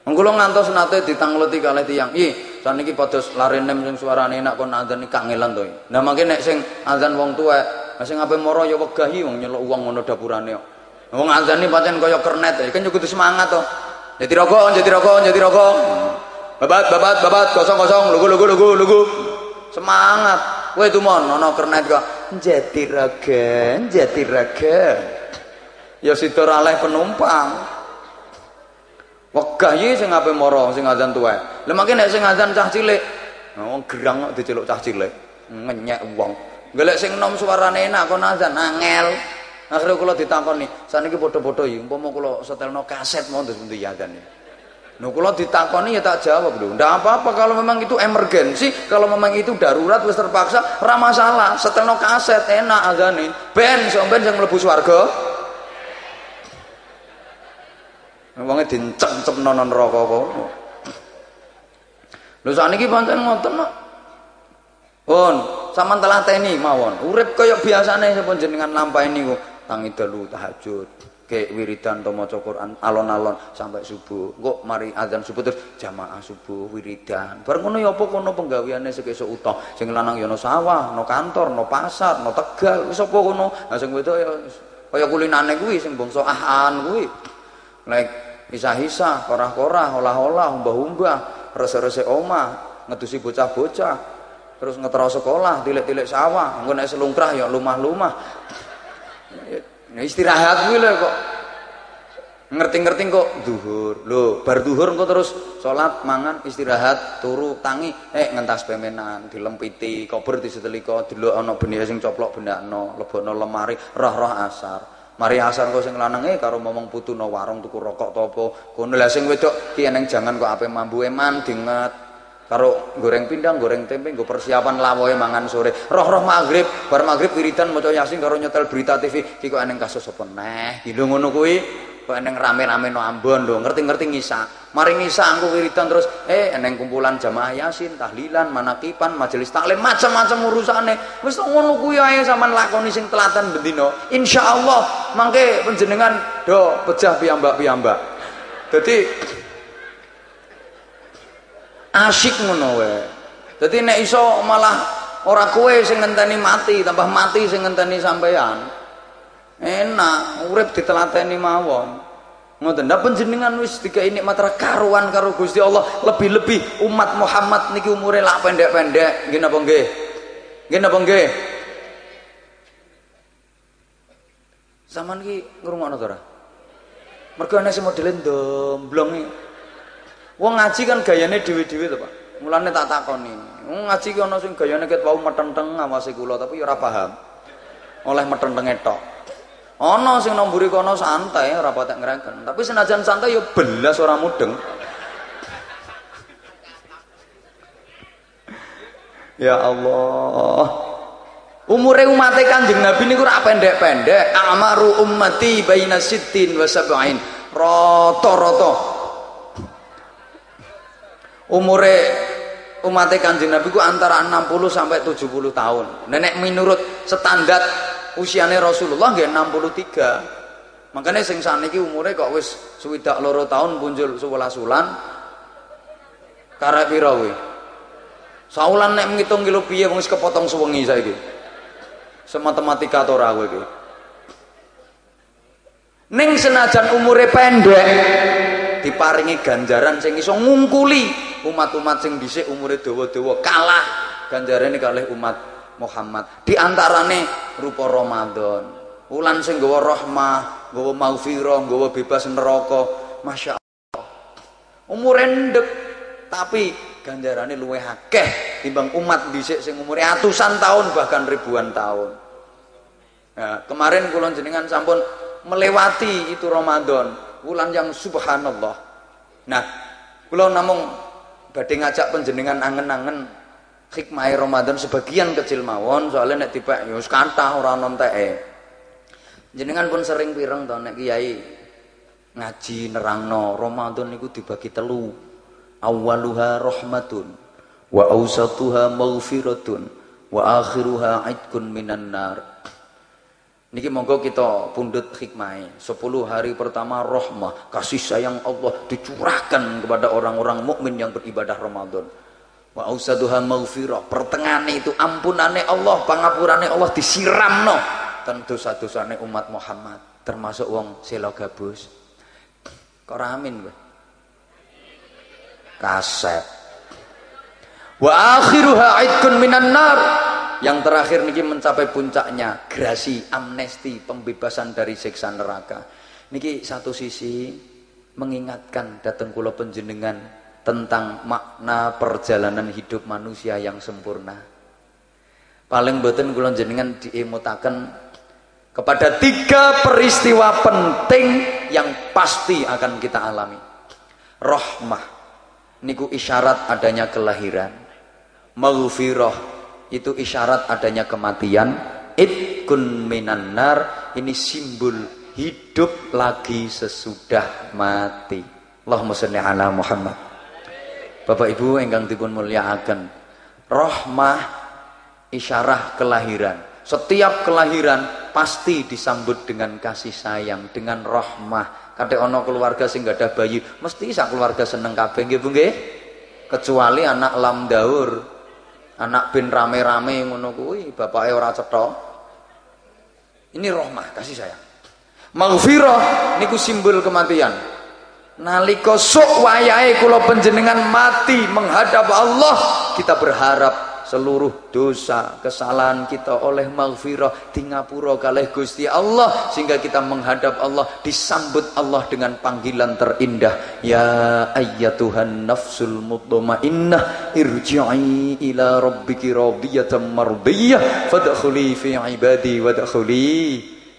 Wong kula ngantos nate ditangleti kalih tiyang. Ih, saniki padha larenem sing suarane enak kon azan iki kangelan to. Nah mangke nek sing azan wong tuwek, sing ape moro ya wegah wong nyeluk wong ngono dapurane kok. Wong azan iki pancen kaya kernet, kan yo kudu semangat to. Jadi rokok, jadi rokok, jadi rokok. Babat, babat, babat, kosong, kosong, lugu, lugu, lugu, lugu. Semangat. Kowe itu mon, ana kernet kok. Jati raga, jati raga. Ya sida raleh penumpang. Wegah iki sing ape mara sing azan tuwek. Lah mangke nek sing azan cah cilik, wong gerang kok diceluk cah cilik. Ngenyek wong. Golek sing enom suarane enak kon azan angel. Akhirnya kula ditakoni, saniki padha-padha iki umpama kula setelno kaset mau terus pundi azan. Nah, kalau ditakoni ya tak jawab dulu. Tidak apa-apa kalau memang itu emergensi, kalau memang itu darurat wis terpaksa, ora masalah. Setelno kaset enak azane. Ben sok ben sing mlebu swarga. Wonge dincem-cemno nang neraka kok. Lho sakniki pancen ngoten kok. Pun, sampean telah teni mawon. Urip kaya biasane sepun jenengan lampahi niku, tangi dalu tahajud. Kayak wiridan to maca Quran alon-alon sampai subuh. Kok mari azan subuh terus jamaah subuh wiridan. Bareng ngono ya apa kono penggaweane sekesuk utuh. Sing lanang ya no sawah, no kantor, no pasar, no Tegal, wis apa kono. Lah sing wedok ya kaya kulinane kuwi sing bangsa ahan kuwi. Lek isa-isa, korah-korah, olah-olah, umbah-umbah, rese-rese omah, ngedusi bocah-bocah. Terus ngetero sekolah, tilik-tilik sawah, engko nek selungkrah ya lumah-lumah. Ya istirahat kuwi lho kok. Ngerti-ngerti kok duhur. Lho, bar duhur engko terus salat, mangan, istirahat, turu, tangi, eh ngentas pemenan, dilempiti, kober disetelika, delok ana benih sing coplok bendakno, lebokno lemari, roh-roh asar. Mari asar kok sing lanang eh karo momong putu no warung tuku rokok to apa. Kono lah sing wedok ki jangan kok ape mambu eman dinget. Karo goreng pindang, goreng tempe, nggo persiapan lawoe mangan sore. Roh-roh maghrib, bar maghrib wiridan maca Yasin karo nyetel berita TV, iki kok eneng kasus apa neh. Lho ngono kuwi. Kok eneng rame-rame no Ambon lho, ngerti-ngerti ngisa. Mari ngisa angko wiridan terus eh eneng kumpulan jamaah Yasin, tahlilan, manakipan, majelis taklim, macam-macam urusane. Wis ngono kuwi ae sampean lakoni sing telaten bendina. Insyaallah mangke panjenengan do pejah piyambak-piyambak. Dadi asyik ngono wae. Dadi nek iso malah ora kowe sing ngenteni mati, tambah mati sing ngenteni sampean. Enak, urip ditelateni mawon. Ngoten, ndak panjenengan wis dikai nikmat karuan karo Gusti Allah, lebih-lebih umat Muhammad niki umure lak pendek-pendek. Nggih napa nggih? Nggih napa nggih? Zaman iki ngrungokno to ora? Mergo ana sing modele ndomblong iki. Wong ngaji kan gayane dhewe-dhewe to, Pak. Mulane tak takoni. Wong ngaji ki ana sing gayane ket wau metenteng ngawasi kula tapi ya ora paham. Oleh metentenge tok. Ana sing nomburi kono santai ora patek ngreken. Tapi senajan santai ya belas ora mudeng. Ya Allah. Umure umate Kanjeng Nabi niku ora pendek-pendek. Amaru ummati baina sittin wa sab'in. Rata-rata umure umat Kanjeng Nabi ku antara 60 sampai 70 tahun. Nenek menurut standar usianya Rasulullah nggih 63. Makanya sing saniki umure kok wis swidak loro tahun punjul 11 wulan. Karep pira kuwi? Saulan nek ngitung kilo piye wong wis kepotong sewengi saiki. Sematematika to ora kowe iki. Ning senajan umure pendek diparingi ganjaran sing iso ngungkuli umat-umat sing dhisik umure dawa-dawa kalah ganjarane kalih umat Muhammad. Di antarane rupa Ramadan. Wulan sing nggawa rahmah, nggawa maghfirah, nggawa bebas neraka. Masya Allah. Umure ndek tapi ganjarane luwih akeh timbang umat dhisik sing umure atusan tahun bahkan ribuan tahun. Nah, kemarin kula jenengan sampun melewati itu Ramadan, bulan yang subhanallah. Nah, kula namung badhe ngajak panjenengan angen-angen hikmah Ramadan sebagian kecil mawon soalnya nek tiba ya wis kathah ora ana Jenengan pun sering pireng to nek kiai ngaji nerangno Ramadan niku dibagi telu. Awaluha rahmatun wa ausatuha maghfiratun wa akhiruha aidkun minan nar. Niki monggo kita pundut hikmah. 10 hari pertama rahmah, kasih sayang Allah dicurahkan kepada orang-orang mukmin yang beribadah Ramadan. Wa ausaduha maghfirah pertengahane itu ampunane Allah pangapurane Allah disiramno ten dosa-dosane umat Muhammad termasuk wong selo gabus. Kok amin kowe kaset. Wa akhiruha aidkun minan nar yang terakhir niki mencapai puncaknya grasi amnesti pembebasan dari siksa neraka niki satu sisi mengingatkan datang kula penjenengan tentang makna perjalanan hidup manusia yang sempurna. Paling boten kula jenengan diemutaken kepada tiga peristiwa penting yang pasti akan kita alami. Rahmah niku isyarat adanya kelahiran. Maghfirah itu isyarat adanya kematian. Itkun minan nar ini simbol hidup lagi sesudah mati. Allahumma sholli ala Muhammad. Bapak Ibu enggang dipun mulyakaken. Rahmah isyarah kelahiran. Setiap kelahiran pasti disambut dengan kasih sayang, dengan rahmah. Kate ono keluarga sing gak ada bayi, mesti sak keluarga seneng kabeh nggih Bu. Kecuali anak lam daur. Anak bin rame-rame ngono kuwi, bapake ora cetha. Ini rahmah, kasih sayang. Maghfirah niku simbol kematian nalika sok wayahe kula panjenengan mati menghadap Allah kita berharap seluruh dosa kesalahan kita oleh maghfirah di ngapura kalih Gusti Allah sehingga kita menghadap Allah disambut Allah dengan panggilan terindah. Ya ayyatuhan nafsul mutmainnah irji'i ila rabbiki radiyatan mardiyah fadkhuli fi ibadi wadkhuli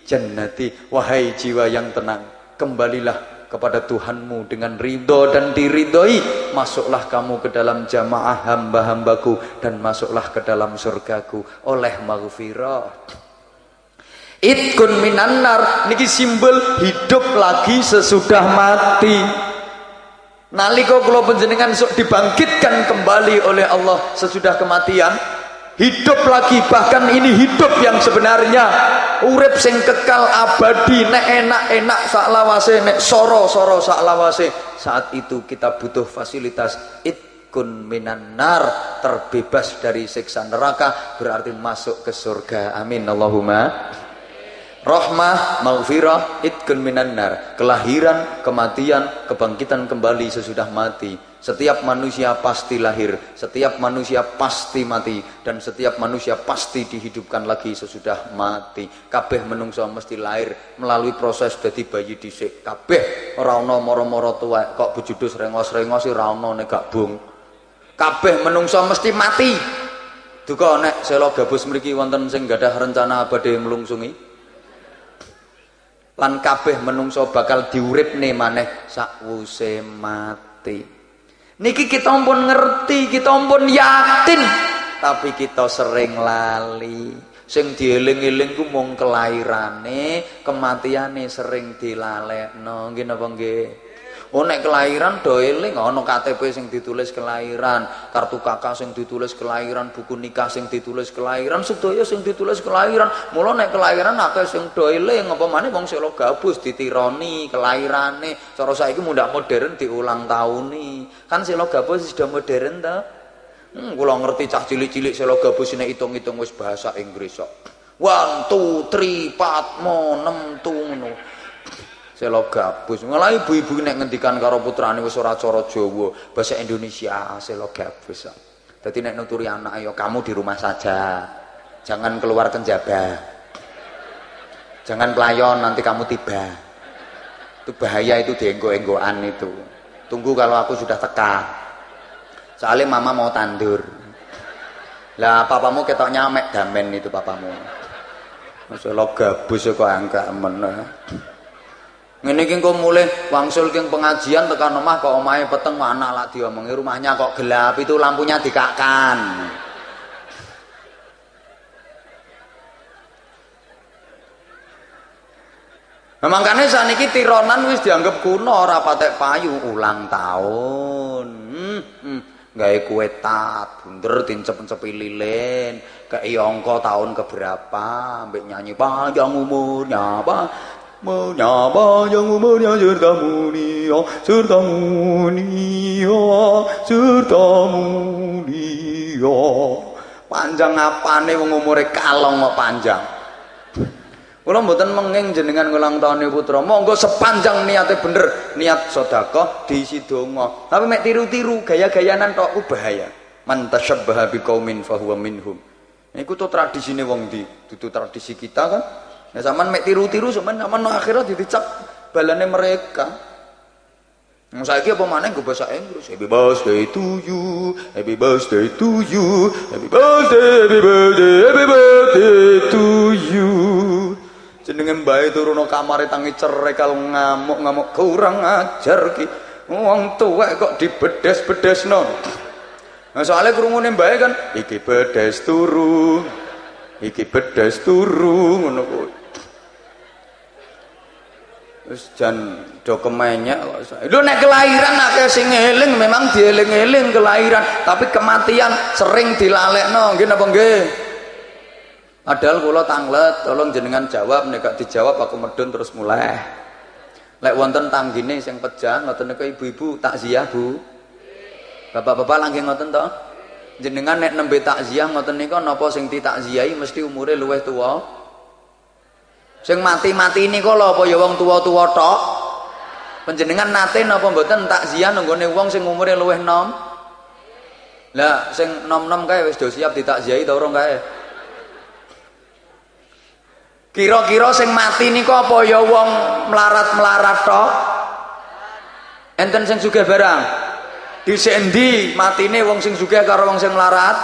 jannati. Wahai jiwa yang tenang kembalilah kepada Tuhanmu dengan ridho dan diridhoi masuklah kamu ke dalam jamaah hamba-hambaku dan masuklah ke dalam surgaku oleh maghfirah. Itkun minanar niki simbol hidup lagi sesudah mati. Naliko kula panjenengan dibangkitkan kembali oleh Allah sesudah kematian hidup lagi bahkan ini hidup yang sebenarnya. Urip sing kekal abadi nek enak-enak sak lawase nek soro-soro sak lawase. Saat itu kita butuh fasilitas. Itkun minan nar terbebas dari siksa neraka berarti masuk ke surga. Amin. Allahumma. Rahmah, maghfirah, itkun minan nar. Kelahiran, kematian, kebangkitan kembali sesudah mati setiap manusia pasti lahir, setiap manusia pasti mati, dan setiap manusia pasti dihidupkan lagi sesudah mati. Kabeh menungso mesti lahir melalui proses dadi bayi dhisik. Kabeh ora ana moro-moro tuwek kok bujudus rengos-rengos ora ana nek bung. Kabeh menungso mesti mati. Duka nek selo gabus mriki wonten sing gadah rencana badhe mlungsungi. Lan kabeh menungso bakal diuripne maneh sakwuse mati. Niki kita pun ngerti, kita pun yakin, tapi kita sering lali. Sing dieling-eling ku mung kelairane, kematiane sering dilalekno. Nggih napa nggih? Oh nek kelahiran do eling ana KTP sing ditulis kelahiran, kartu kakak sing ditulis kelahiran, buku nikah sing ditulis kelahiran, sedaya sing ditulis kelahiran. Mula nek kelahiran akeh sing do eling apa maneh wong selo gabus ditironi kelahirane. Cara saiki mundak modern diulang tauni. Kan selo gabus sudah modern ta? Hmm, kula ngerti cah cilik-cilik selo gabus nek hitung-hitung wis bahasa Inggris kok. One, two, three, pat, mo, nem, tu, ngono. Selo gabus. Malah ibu-ibu nek ngendikan karo putrane wis ora cara Jawa, bahasa Indonesia selo gabus. Dadi nek nuturi anak ayo kamu di rumah saja. Jangan keluar kenjaba. Jangan pelayon nanti kamu tiba. Itu bahaya itu dienggo-enggoan itu. Tunggu kalau aku sudah teka. Soalnya mama mau tandur. Lah papamu ketok nyamek damen itu papamu. Masalah gabus kok angka men. Ngene iki engko mulai wangsul king pengajian tekan omah kok omahe peteng anak lak diomongi rumahnya kok gelap itu lampunya dikakan. Memang karena saat ini tironan wis dianggap kuno ora patek payu ulang tahun. Hmm, hmm. Gawe kue tat, bunder tincep-ncep lilin, kayak angka tahun keberapa, ambek nyanyi panjang umurnya, apa menyapa yang umurnya serta mulia serta mulia serta mulia panjang apa nih wong umure kalong kok panjang Kula mboten menging jenengan ngulang tahun putra. Monggo sepanjang niatnya bener, niat sedekah diisi donga. Tapi mek tiru-tiru gaya-gayanan tok bahaya. Man tasyabbaha biqaumin fahuwa minhum. Iku to tradisine wong di, dudu tradisi kita kan. Ya zaman mek tiru-tiru sampean zaman no akhirat dicap balane mereka. Yang saya apa mana gue bahasa Inggris? Happy birthday to you Happy birthday to you Happy birthday Happy birthday Happy birthday to you. Jenengan bayi turun kamar tangi cerai kalau ngamuk ngamuk kurang ajar ki. Wong tua kok dibedes-bedes non Nah soalnya kerungunin bayi kan Iki bedes turu Iki bedes turu ngono Wis jan do kemenyek kok. Nek kelahiran nek sing eling memang dieling-eling kelahiran, tapi kematian sering dilalekno, nggih napa nggih? Padahal kula tanglet, tolong jenengan jawab nek dijawab aku medun terus mulai. Lek wonten tanggine sing pejah ngoten niku ibu-ibu takziah, Bu. Bapak-bapak langgeng ngoten to? Jenengan nek nembe takziah ngoten niku napa sing ditakziahi mesti umure luwih tuwa? Sing mati-mati ini kok apa ya wong tua-tua tok? Panjenengan nate napa mboten takziah nenggone wong sing umure luwih nom? Lah sing nom-nom kae wis do siap ditakziahi ta urung kae? Kira-kira sing mati niku apa ya wong melarat-melarat tok? Enten sing sugih barang. Dhisik endi matine wong sing sugih karo wong sing melarat?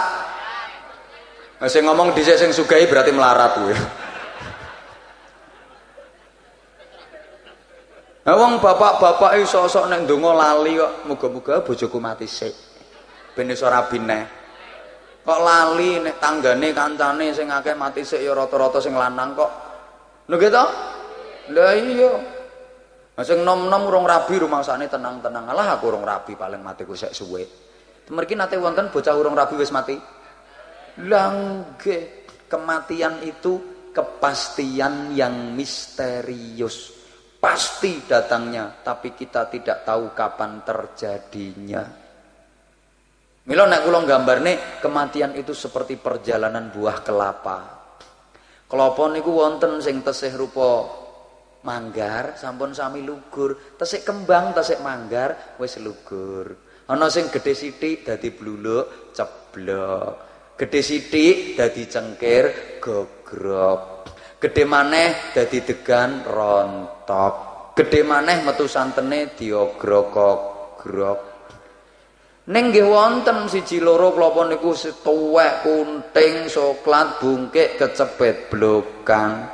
Nah, sing ngomong dhisik sing sugih berarti melarat kuwi. Nah, wong bapak-bapak iki sosok nek ndonga lali kok muga-muga bojoku mati sik. Ben iso rabi Kok lali nek tanggane kancane sing akeh mati sik ya rata-rata sing lanang kok. Lho gitu? Lah iya. Sing nom-nom urung rabi rumangsane tenang-tenang. Alah aku urung rabi paling matiku sik suwe. Temerki nate wonten bocah urung rabi wis mati. Lah kematian itu kepastian yang misterius pasti datangnya tapi kita tidak tahu kapan terjadinya Milo nek kula gambarne kematian itu seperti perjalanan buah kelapa. Kelapa niku wonten sing tesih rupa manggar sampun sami lugur, tesih kembang tesih manggar wis lugur. Ana sing gedhe sithik dadi bluluk ceblok. Gedhe sithik dadi cengkir gogrok. Gede maneh dadi degan rontok. Gede maneh metu santene diogrok-ogrok. Ning nggih wonten siji loro klapa niku kunting, soklat, bungkik, kecepet blokang.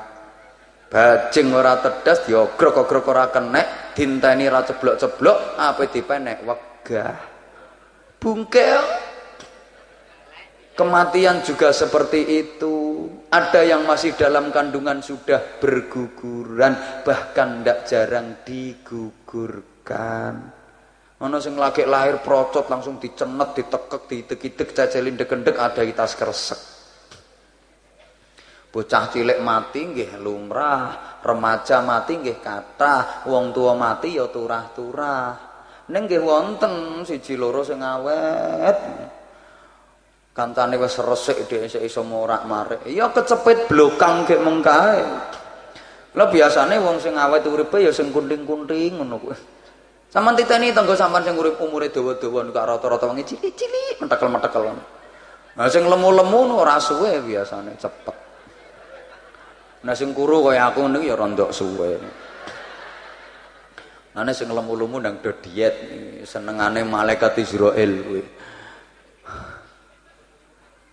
Bajing ora tedas diogrok-ogrok ora kenek, dinteni ra ceblok-ceblok, ape dipenek wegah. Bungkik Kematian juga seperti itu. Ada yang masih dalam kandungan sudah berguguran, bahkan tidak jarang digugurkan. Ono sing lagi lahir procot langsung dicenet, ditekek, diitek-itek, dekendek ada tas keresek. Bocah cilik mati nggih lumrah, remaja mati nggih kata, wong tua mati ya turah-turah. Ning nggih wonten siji loro sing awet. Kancane wis resik dhek isih iso morak-marik. Ya kecepit blokang gek mengkae. Lah biasane wong sing awet uripe ya sing kunting-kunting ngono kuwi. Sampeyan titeni tangga sampean sing urip umure dawa-dawa niku rata-rata wengi cilik-cilik mentekel-mentekel. Nah sing lemu-lemu ora suwe biasane cepet. Nah sing kuru kaya aku niku ya rondok suwe. Nah sing lemu-lemu nang do diet senengane malaikat Israel kuwi.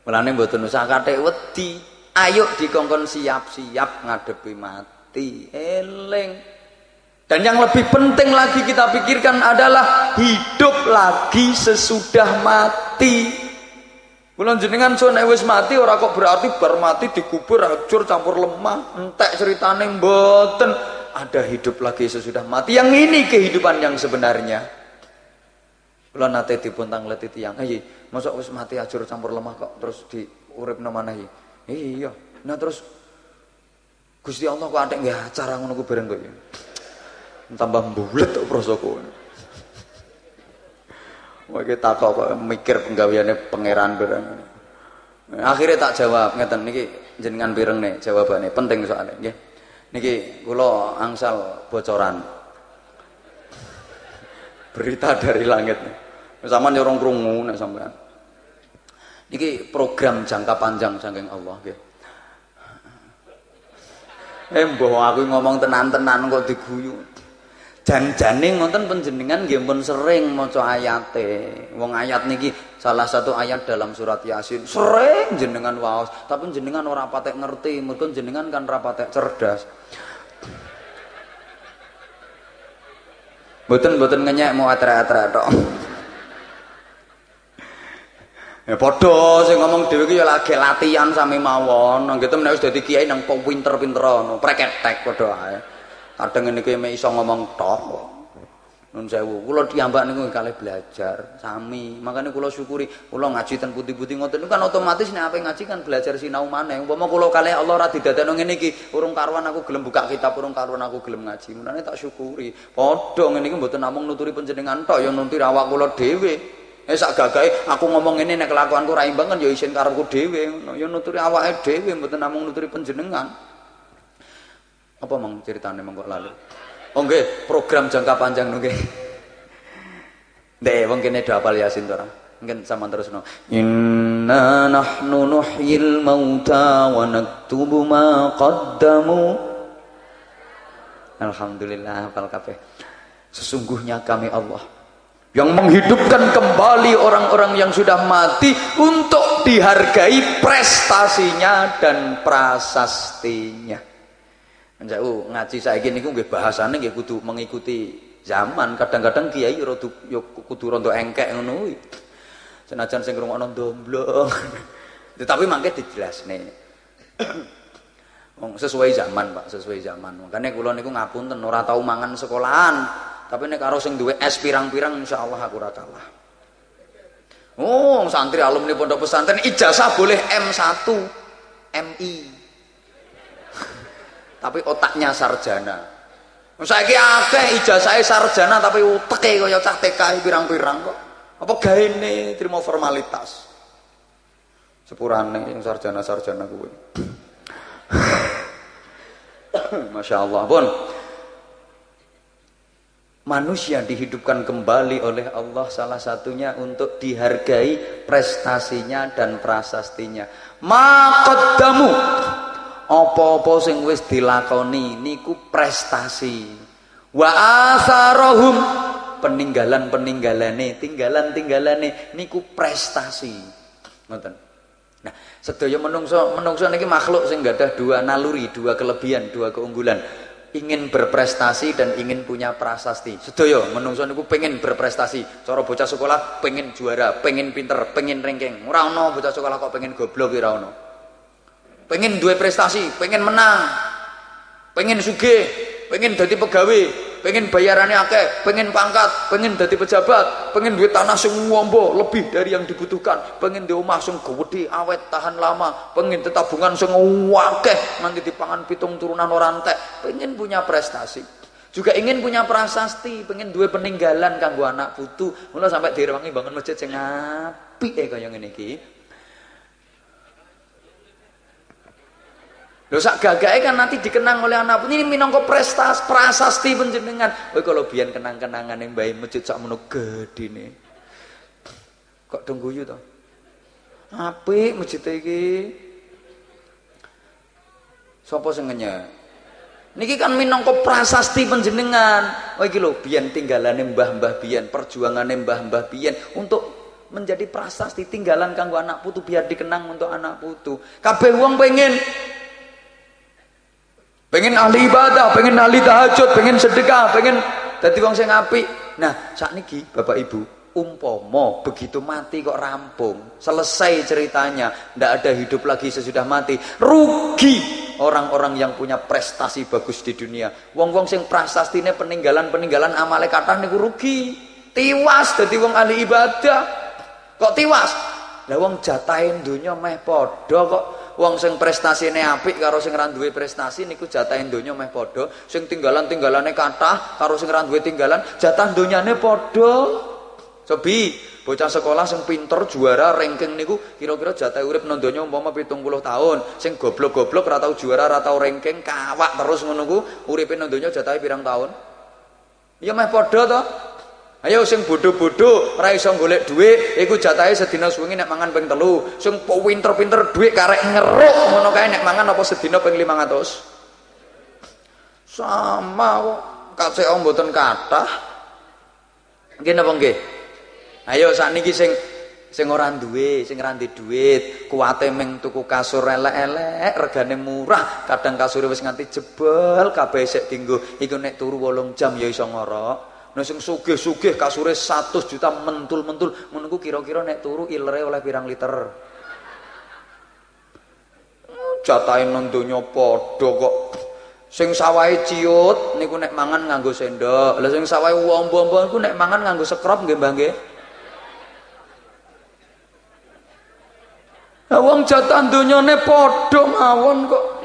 Mulane mboten usah kathek wedi. Ayo dikongkon siap-siap ngadepi mati. Eling. Dan yang lebih penting lagi kita pikirkan adalah hidup lagi sesudah mati. Bulan jenengan so wis mati ora kok berarti bar mati dikubur hancur campur lemah. Entek ceritane mboten. Ada hidup lagi sesudah mati. Yang ini kehidupan yang sebenarnya. Kula nate dipuntang leti tiyang. Eh, mosok wis mati hancur campur lemah kok terus diuripno maneh. Iya. Nah terus Gusti Allah kok adek nggih acara ngono ku bareng kok tambah bulet kok prosoku Wah kita kok mikir penggaweane pangeran barang. Akhirnya tak jawab ngeten niki jenengan pireng nih jawabannya penting soalnya nggih. Niki kula angsal bocoran. Berita dari langit. Sama nyorong krungu nek sampean. Niki program jangka panjang saking Allah nggih. Eh mbah aku ngomong tenan-tenan kok diguyu. Jan-jane ngoten panjenengan nggih pun sering maca ayate. Wong ayat niki salah satu ayat dalam surat Yasin. Sering jenengan waos, tapi jenengan ora patek ngerti, mergo jenengan kan ora patek cerdas. Mboten-mboten ngenyek mau atra-atra tok. Ya padha sing ngomong dhewe iki ya lagi latihan sami mawon. Nang gitu nek wis dadi kiai nang pinter-pinter ngono, preketek padha ae. kadang ini kayak iso ngomong tok. Nun sewu. Kula diambak niku kalih belajar sami. Makanya kula syukuri kula ngaji ten putih-putih ngoten. Kan otomatis nek ape ngaji kan belajar sinau maneh. Umpama kula kalih Allah ora didadekno ngene iki urung karuan aku gelem buka kitab urung karuan aku gelem ngaji. Mulane tak syukuri. Padha ngene iki mboten namung nuturi panjenengan tok ya nuturi awak kula dhewe Eh sak gagahe aku ngomong ini nek kelakuanku ra imbang kan ya isin karepku dhewe ya nuturi awake dhewe mboten namung nuturi panjenengan apa mang ceritane mengko lalu? Oh program jangka panjang nggih. Ndek wong kene do apal Yasin to? Mungkin sama terus no. Inna nahnu nuhyil mauta wa naktubu ma qaddamu. Alhamdulillah hafal kabeh. Sesungguhnya kami Allah yang menghidupkan kembali orang-orang yang sudah mati untuk dihargai prestasinya dan prasastinya. Njau ngaji saiki niku nggih bahasane nggih kudu mengikuti zaman. Kadang-kadang kiai ya kudu rada engkek ngono. Senajan sing ngrungokno domblong. Tetapi mangke dijelasne. Wong sesuai zaman, Pak, sesuai zaman. Makanya kula niku ngapunten ora tau mangan sekolahan. Tapi nek karo sing duwe es pirang-pirang insyaallah aku ora kalah. Oh, santri alumni pondok pesantren ijazah boleh M1, MI tapi otaknya sarjana. Saiki akeh ijazah sarjana tapi uteke kaya cah TK pirang-pirang kok. Apa gaene terima formalitas. Sepurane yang sarjana-sarjana kuwi. Masya Allah pun manusia dihidupkan kembali oleh Allah salah satunya untuk dihargai prestasinya dan prasastinya. Maqaddamu apa-apa sing wis dilakoni niku prestasi. Wa asarahum peninggalan-peninggalane tinggalan-tinggalane niku prestasi. Ngoten. Nah sedaya menungso menungso niki makhluk sing gadah dua naluri dua kelebihan dua keunggulan ingin berprestasi dan ingin punya prasasti. Sedaya menungso niku pengen berprestasi. Cara bocah sekolah pengen juara pengen pinter pengen ranking. Ora ono bocah sekolah kok pengen goblok ora ono. Pengen dua prestasi pengen menang. Pengen suge pengen jadi pegawai pengen bayarannya akeh, pengen pangkat, pengen dadi pejabat, pengen duit tanah ngombo lebih dari yang dibutuhkan, pengen di omah sing gede awet tahan lama, pengen tabungan sing akeh nanti dipangan pitung turunan orang teh, pengen punya prestasi. Juga ingin punya prasasti, pengen dua peninggalan kanggo anak putu. Mula sampai direwangi bangun masjid sing eh kaya ngene iki. Lho sak gagahe kan nanti dikenang oleh anak pun ini minangka prestasi prasasti panjenengan. Kowe kalau biyen kenang-kenangan yang bayi masjid sak gede gedine. Kok dong guyu to? Apik masjid iki. Sopo sing Niki kan minangka prasasti panjenengan. Oh iki lho biyen tinggalane mbah-mbah biyen, perjuangane mbah-mbah biyen untuk menjadi prasasti tinggalan kanggo anak putu biar dikenang untuk anak putu. Kabeh wong pengen Pengen ahli ibadah, pengen ahli tahajud, pengen sedekah, pengen dadi wong sing apik. Nah, niki Bapak Ibu, umpomo begitu mati kok rampung, selesai ceritanya, ndak ada hidup lagi sesudah mati. Rugi orang-orang yang punya prestasi bagus di dunia. Wong-wong sing prastastine peninggalan-peninggalan amale kathah niku rugi. Tiwas dadi wong ahli ibadah. Kok tiwas? Lah wong jatahin dunia meh padha kok wong sing prestasine apik karo sing ra duwe prestasi niku jatah donya meh padha. Sing tinggalan-tinggalane kathah karo sing ra duwe tinggalan jatah donyane padha. Cobi bocah sekolah sing pinter juara ranking niku kira-kira jatah urip nang donya umpama 70 tahun. Sing goblok-goblok ora tau juara ora tau ranking kawak terus ngono ku uripe nang donya pirang tahun. Ya meh padha to Ayo sing bodoh-bodoh ora iso golek dhuwit, iku jatahe sedina suwengi nek mangan ping telu. Sing pinter-pinter dhuwit karek ngeruk ngono kae nek mangan apa sedina ping 500. Sama kok kacek mboten kathah. Nggih napa nggih? Ayo sakniki sing sing ora duwe, sing ora duit, kuwate ming tuku kasur elek-elek, regane murah, kadang kasure wis nganti jebol, kabeh sik dinggo. Iku nek turu 8 jam ya iso ngorok. Nah sing sugih-sugih kasure 100 juta mentul-mentul menunggu kira-kira nek turu ilere oleh pirang liter. Jatahe nang donya padha kok. Sing sawahe ciut niku nek mangan nganggo sendok. Lah sing wombo-wombo niku nek mangan nganggo sekrop nggih Mbah nggih. Lah wong jatah donyane padha mawon kok.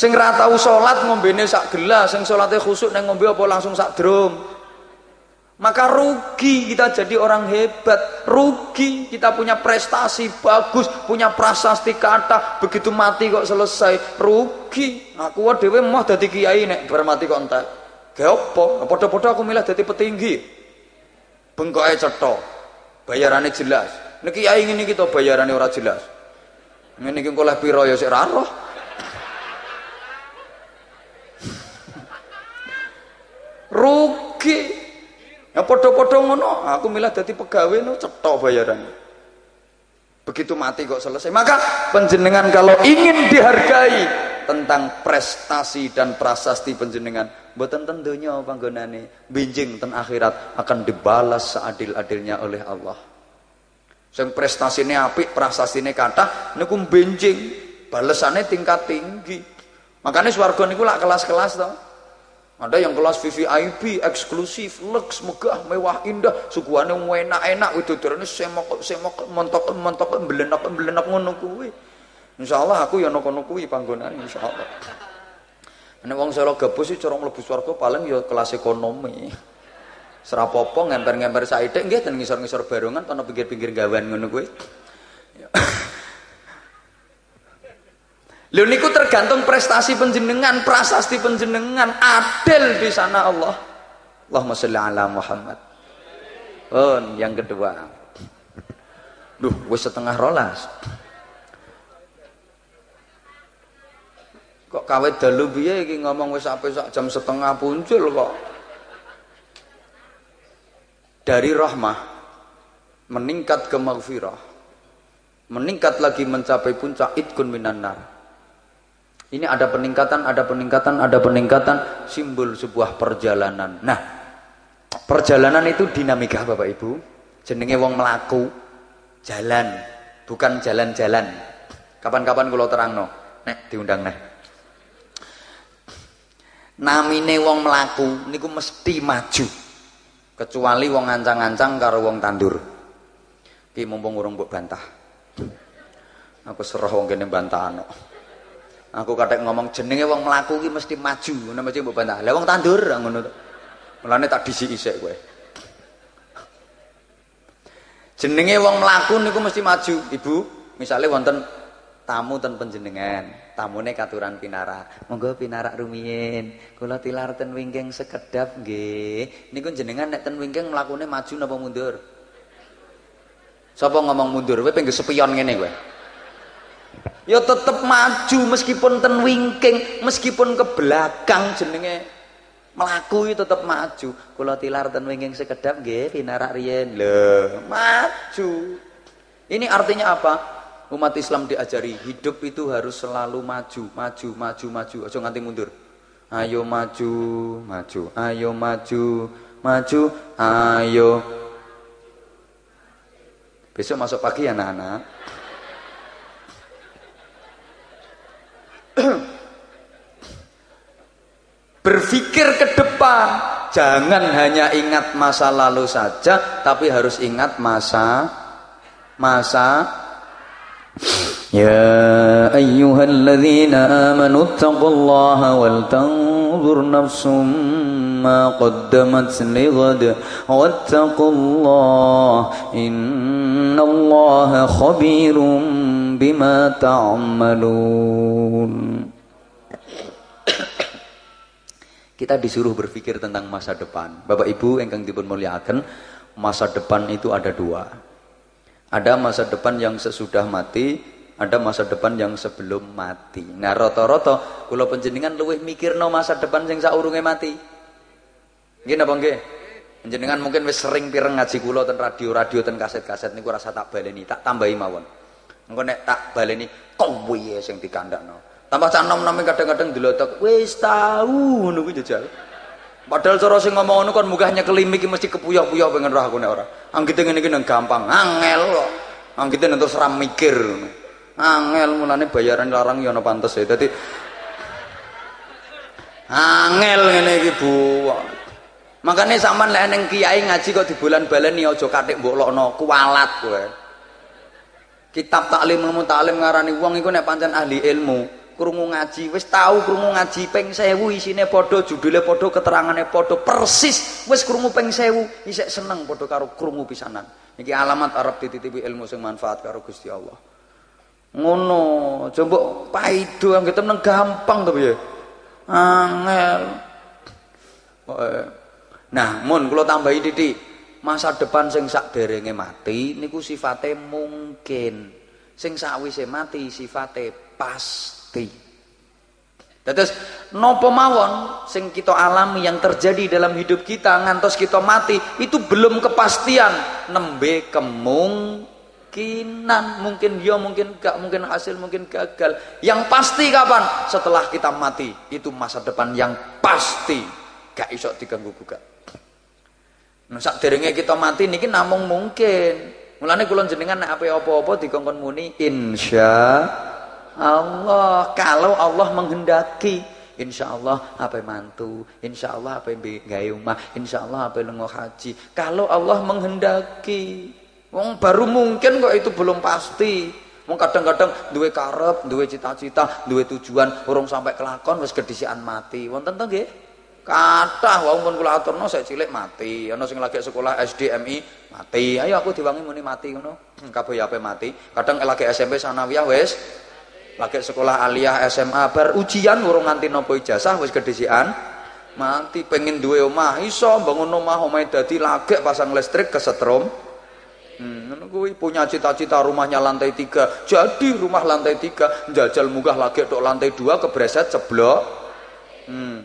Sing ra tau salat ngombene sak gelas, sing salate khusuk nang ngombe apa langsung sak drum. Maka rugi kita jadi orang hebat, rugi kita punya prestasi bagus, punya prasasti kata, begitu mati kok selesai, rugi. Aku dhewe mau dadi kiai nek bar mati kok entek. Ge apa? Padha-padha aku milih dadi petinggi. Bengkoke cetha. Bayarane jelas. Nek kiai ngene iki to bayarane ora jelas. Ngene iki oleh pira ya sik. Rugi. Ya podo-podo ngono aku milah jadi pegawai no cetok bayaran begitu mati kok selesai. Maka penjenengan kalau ingin dihargai tentang prestasi dan prasasti penjenengan buatan tentunya panggonane binjing ten akhirat akan dibalas seadil-adilnya oleh Allah. Yang prestasi ini api prasasti ini kata niku benjing balasannya tingkat tinggi. Makanya swarga niku lah kelas-kelas toh ada yang kelas VVIP, eksklusif, lux, megah, mewah, indah, suguhane enak-enak widodorane semok semok montok montok belenak belenak ngono kuwi. Insyaallah aku ya kono kuwi panggonane insyaallah. Nek wong Solo gabus iki cara mlebu swarga paling ya kelas ekonomi. Serapopo ngemper-ngemper saithik nggih ten ngisor-ngisor barongan ana pinggir-pinggir gawan ngono kuwi. Lho niku tergantung prestasi penjenengan, prasasti penjenengan, adil di sana Allah. Allahumma sholli ala Muhammad. Oh, yang kedua. Duh, wis setengah rolas. Kok kawet dalu piye iki ngomong wis sampai jam setengah puncul kok. Dari rahmah meningkat ke maghfirah. Meningkat lagi mencapai puncak itkun minan nar ini ada peningkatan, ada peningkatan, ada peningkatan, simbol sebuah perjalanan. Nah, perjalanan itu dinamika Bapak Ibu. Jenenge wong melaku, jalan, bukan jalan-jalan. Kapan-kapan kalau terang no, nek diundang nek. namine wong melaku niku mesti maju kecuali wong ancang-ancang karo wong tandur ki mumpung urung mbok bantah aku serah wong kene bantahan aku kadek ngomong jenenge wong melaku ki mesti maju. Ngono mesti mbok bantah. Lah wong tandur ngono mulane tak disi isik kowe. Jenenge wong melaku niku mesti maju. Ibu misalnya wonten tamu ten panjenengan tamune katuran pinara. Monggo pinara rumiyin kula tilar ten wingking sekedap nggih. Niku jenengan nek ten wingking mlakune maju napa mundur? Sapa ngomong mundur? Kowe pengen sepion ngene kowe ya tetep maju meskipun ten wingking meskipun ke belakang jenenge melaku itu tetap maju kula tilar ten wingking sekedap nggih pinara riyen lho maju ini artinya apa umat Islam diajari hidup itu harus selalu maju, maju, maju, maju. Aja nganti mundur. Ayo maju, maju. Ayo maju, maju. Ayo. Besok masuk pagi ya anak-anak. Berpikir ke depan, jangan hanya ingat masa lalu saja, tapi harus ingat masa masa يا أيها الذين آمنوا اتقوا الله ولتنظر نفس ما قدمت لغد واتقوا الله إن الله خبير بما تعملون Kita disuruh berpikir tentang masa depan. Bapak Ibu yang dipun muliakan, masa depan itu ada dua. Ada masa depan yang sesudah mati, ada masa depan yang sebelum mati. Nah, rata-rata kula panjenengan luwih mikirno masa depan sing saurunge mati. Nggih napa nggih? Panjenengan mungkin wis sering pireng ngaji kula ten radio-radio ten kaset-kaset niku rasa tak baleni, tak tambahi mawon. Engko nek tak baleni kowe sing dikandakno. Tambah cah nom-nome kadang-kadang dilotok, wis tahu ngono kuwi jajal. Padahal cara sing ngomong ngono kon mugahnya kelimi iki mesti kepuyok-puyok pengen roh aku nek ora. Anggite ngene iki nang gampang, angel kok. Anggite terus seram mikir. Angel mulane bayaran larang ya ana pantes ya. Dadi angel ngene iki Bu. Makanya sampean lek kiai ngaji kok di bulan baleni aja katik mbok lokno kualat kowe. Kitab taklim ilmu taklim ngarani wong iku nek pancen ahli ilmu, krungu ngaji wis tahu krungu ngaji peng sewu isine padha judule padha keterangane padha persis wis krungu peng sewu. Isek seneng padha karo krungu pisanan. Iki alamat arep dititipi ilmu sing manfaat karo Gusti Allah. Ngono coba paido anggere temen gampang to piye? Angel. Nah mun kula tambahi titik masa depan sing sak derenge mati niku sifate mungkin. Sing sakwise mati sifate pas mati. Terus nopo mawon sing kita alami yang terjadi dalam hidup kita ngantos kita mati itu belum kepastian. Nembe kemungkinan. Mungkin ya mungkin gak mungkin hasil mungkin gagal. Yang pasti kapan? Setelah kita mati itu masa depan yang pasti. Gak iso diganggu gugat nah sak derenge kita mati niki namung mungkin mulane kula jenengan nek apa-apa dikongkon muni insya Allah kalau Allah menghendaki Insya Allah apa mantu Insya Allah apa gaya rumah Insya Allah apa lungo haji kalau Allah menghendaki Wong baru mungkin kok itu belum pasti Wong kadang-kadang duwe karep, duwe cita-cita, duwe tujuan urung sampai kelakon wis kedisian mati. Wonten to nggih? Kathah wong pun kula aturno sik cilik mati. Ana sing lagi sekolah SD MI mati. Ayo aku diwangi muni mati ngono. Kabeh ape mati. Kadang lagi SMP sanawiyah wis lagi sekolah aliyah SMA bar ujian urung nganti nopo ijazah wis kedisian mati pengen duwe omah iso bangun omah omahe dadi lagi pasang listrik kesetrum hmm, kuwi punya cita-cita rumahnya lantai tiga jadi rumah lantai tiga jajal munggah lagi dok lantai dua kebreset ceblok hmm.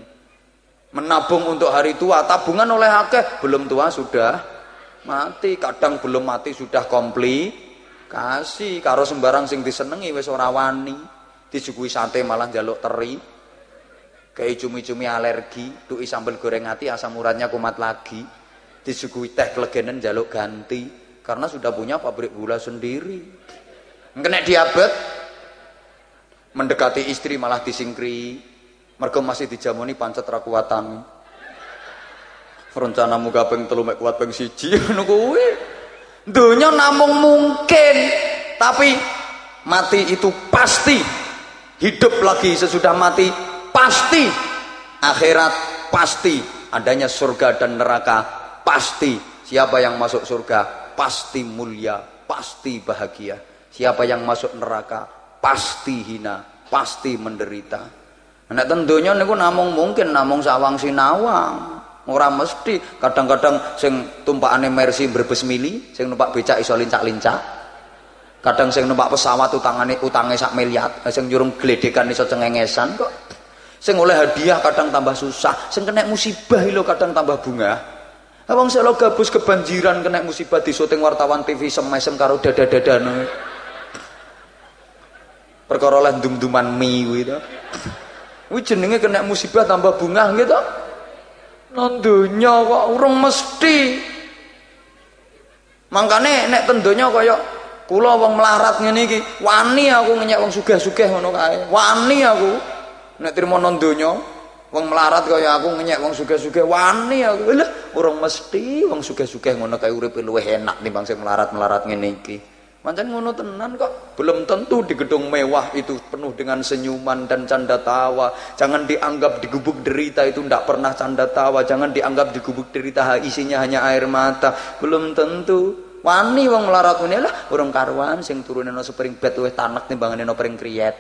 Menabung untuk hari tua tabungan oleh akeh belum tua sudah mati kadang belum mati sudah komplit kasih karo sembarang sing disenengi wis ora wani disuguhi sate malah jaluk teri. Kayak cumi-cumi alergi tuh sambal goreng hati asam uratnya kumat lagi. Disuguhi teh kelegenen jaluk ganti karena sudah punya pabrik gula sendiri. Kena diabetes mendekati istri malah disingkri Mergo masih dijamoni pancet ra kuwatan. Rencanamu kaping telu mek kuat ping siji ngono kuwi. Donya namung mungkin, tapi mati itu pasti. Hidup lagi sesudah mati pasti. Akhirat pasti. Adanya surga dan neraka pasti. Siapa yang masuk surga pasti mulia, pasti bahagia. Siapa yang masuk neraka pasti hina, pasti menderita. Nek tentunya niku namung mungkin namung sawang sinawang. Ora mesti kadang-kadang sing tumpakane Mercy Brebes mili, sing numpak becak iso lincak-lincak. Kadang sing numpak pesawat utangane utange sak miliar, eh, sing nyurung gledekan iso cengengesan kok. Sing oleh hadiah kadang tambah susah, sing kena musibah lho kadang tambah bunga. Abang selo gabus kebanjiran kena musibah di syuting wartawan TV semesem karo dada-dadane. Perkara oleh dum-duman kuwi to. Kuwi jenenge kena musibah tambah bunga gitu. Nang kok urung mesti. Mangkane nek ten donya kaya kula wong melarat ngene iki, wani aku ngenyek wong sugih-sugih ngono kae. Wani aku nek trimo nang donya wong melarat kaya aku ngenyek wong sugih-sugih wani aku. Lah urung mesti wong sugih-sugih ngono kae uripe luwih enak timbang sing melarat-melarat ngene iki. Mancen ngono tenan kok. Belum tentu di gedung mewah itu penuh dengan senyuman dan canda tawa. Jangan dianggap di gubuk derita itu tidak pernah canda tawa. Jangan dianggap di gubuk derita isinya hanya air mata. Belum tentu. Wani wong melarat ngene lah urung karuan sing turune no spring bed luwih tanek timbangane no pring kriyet.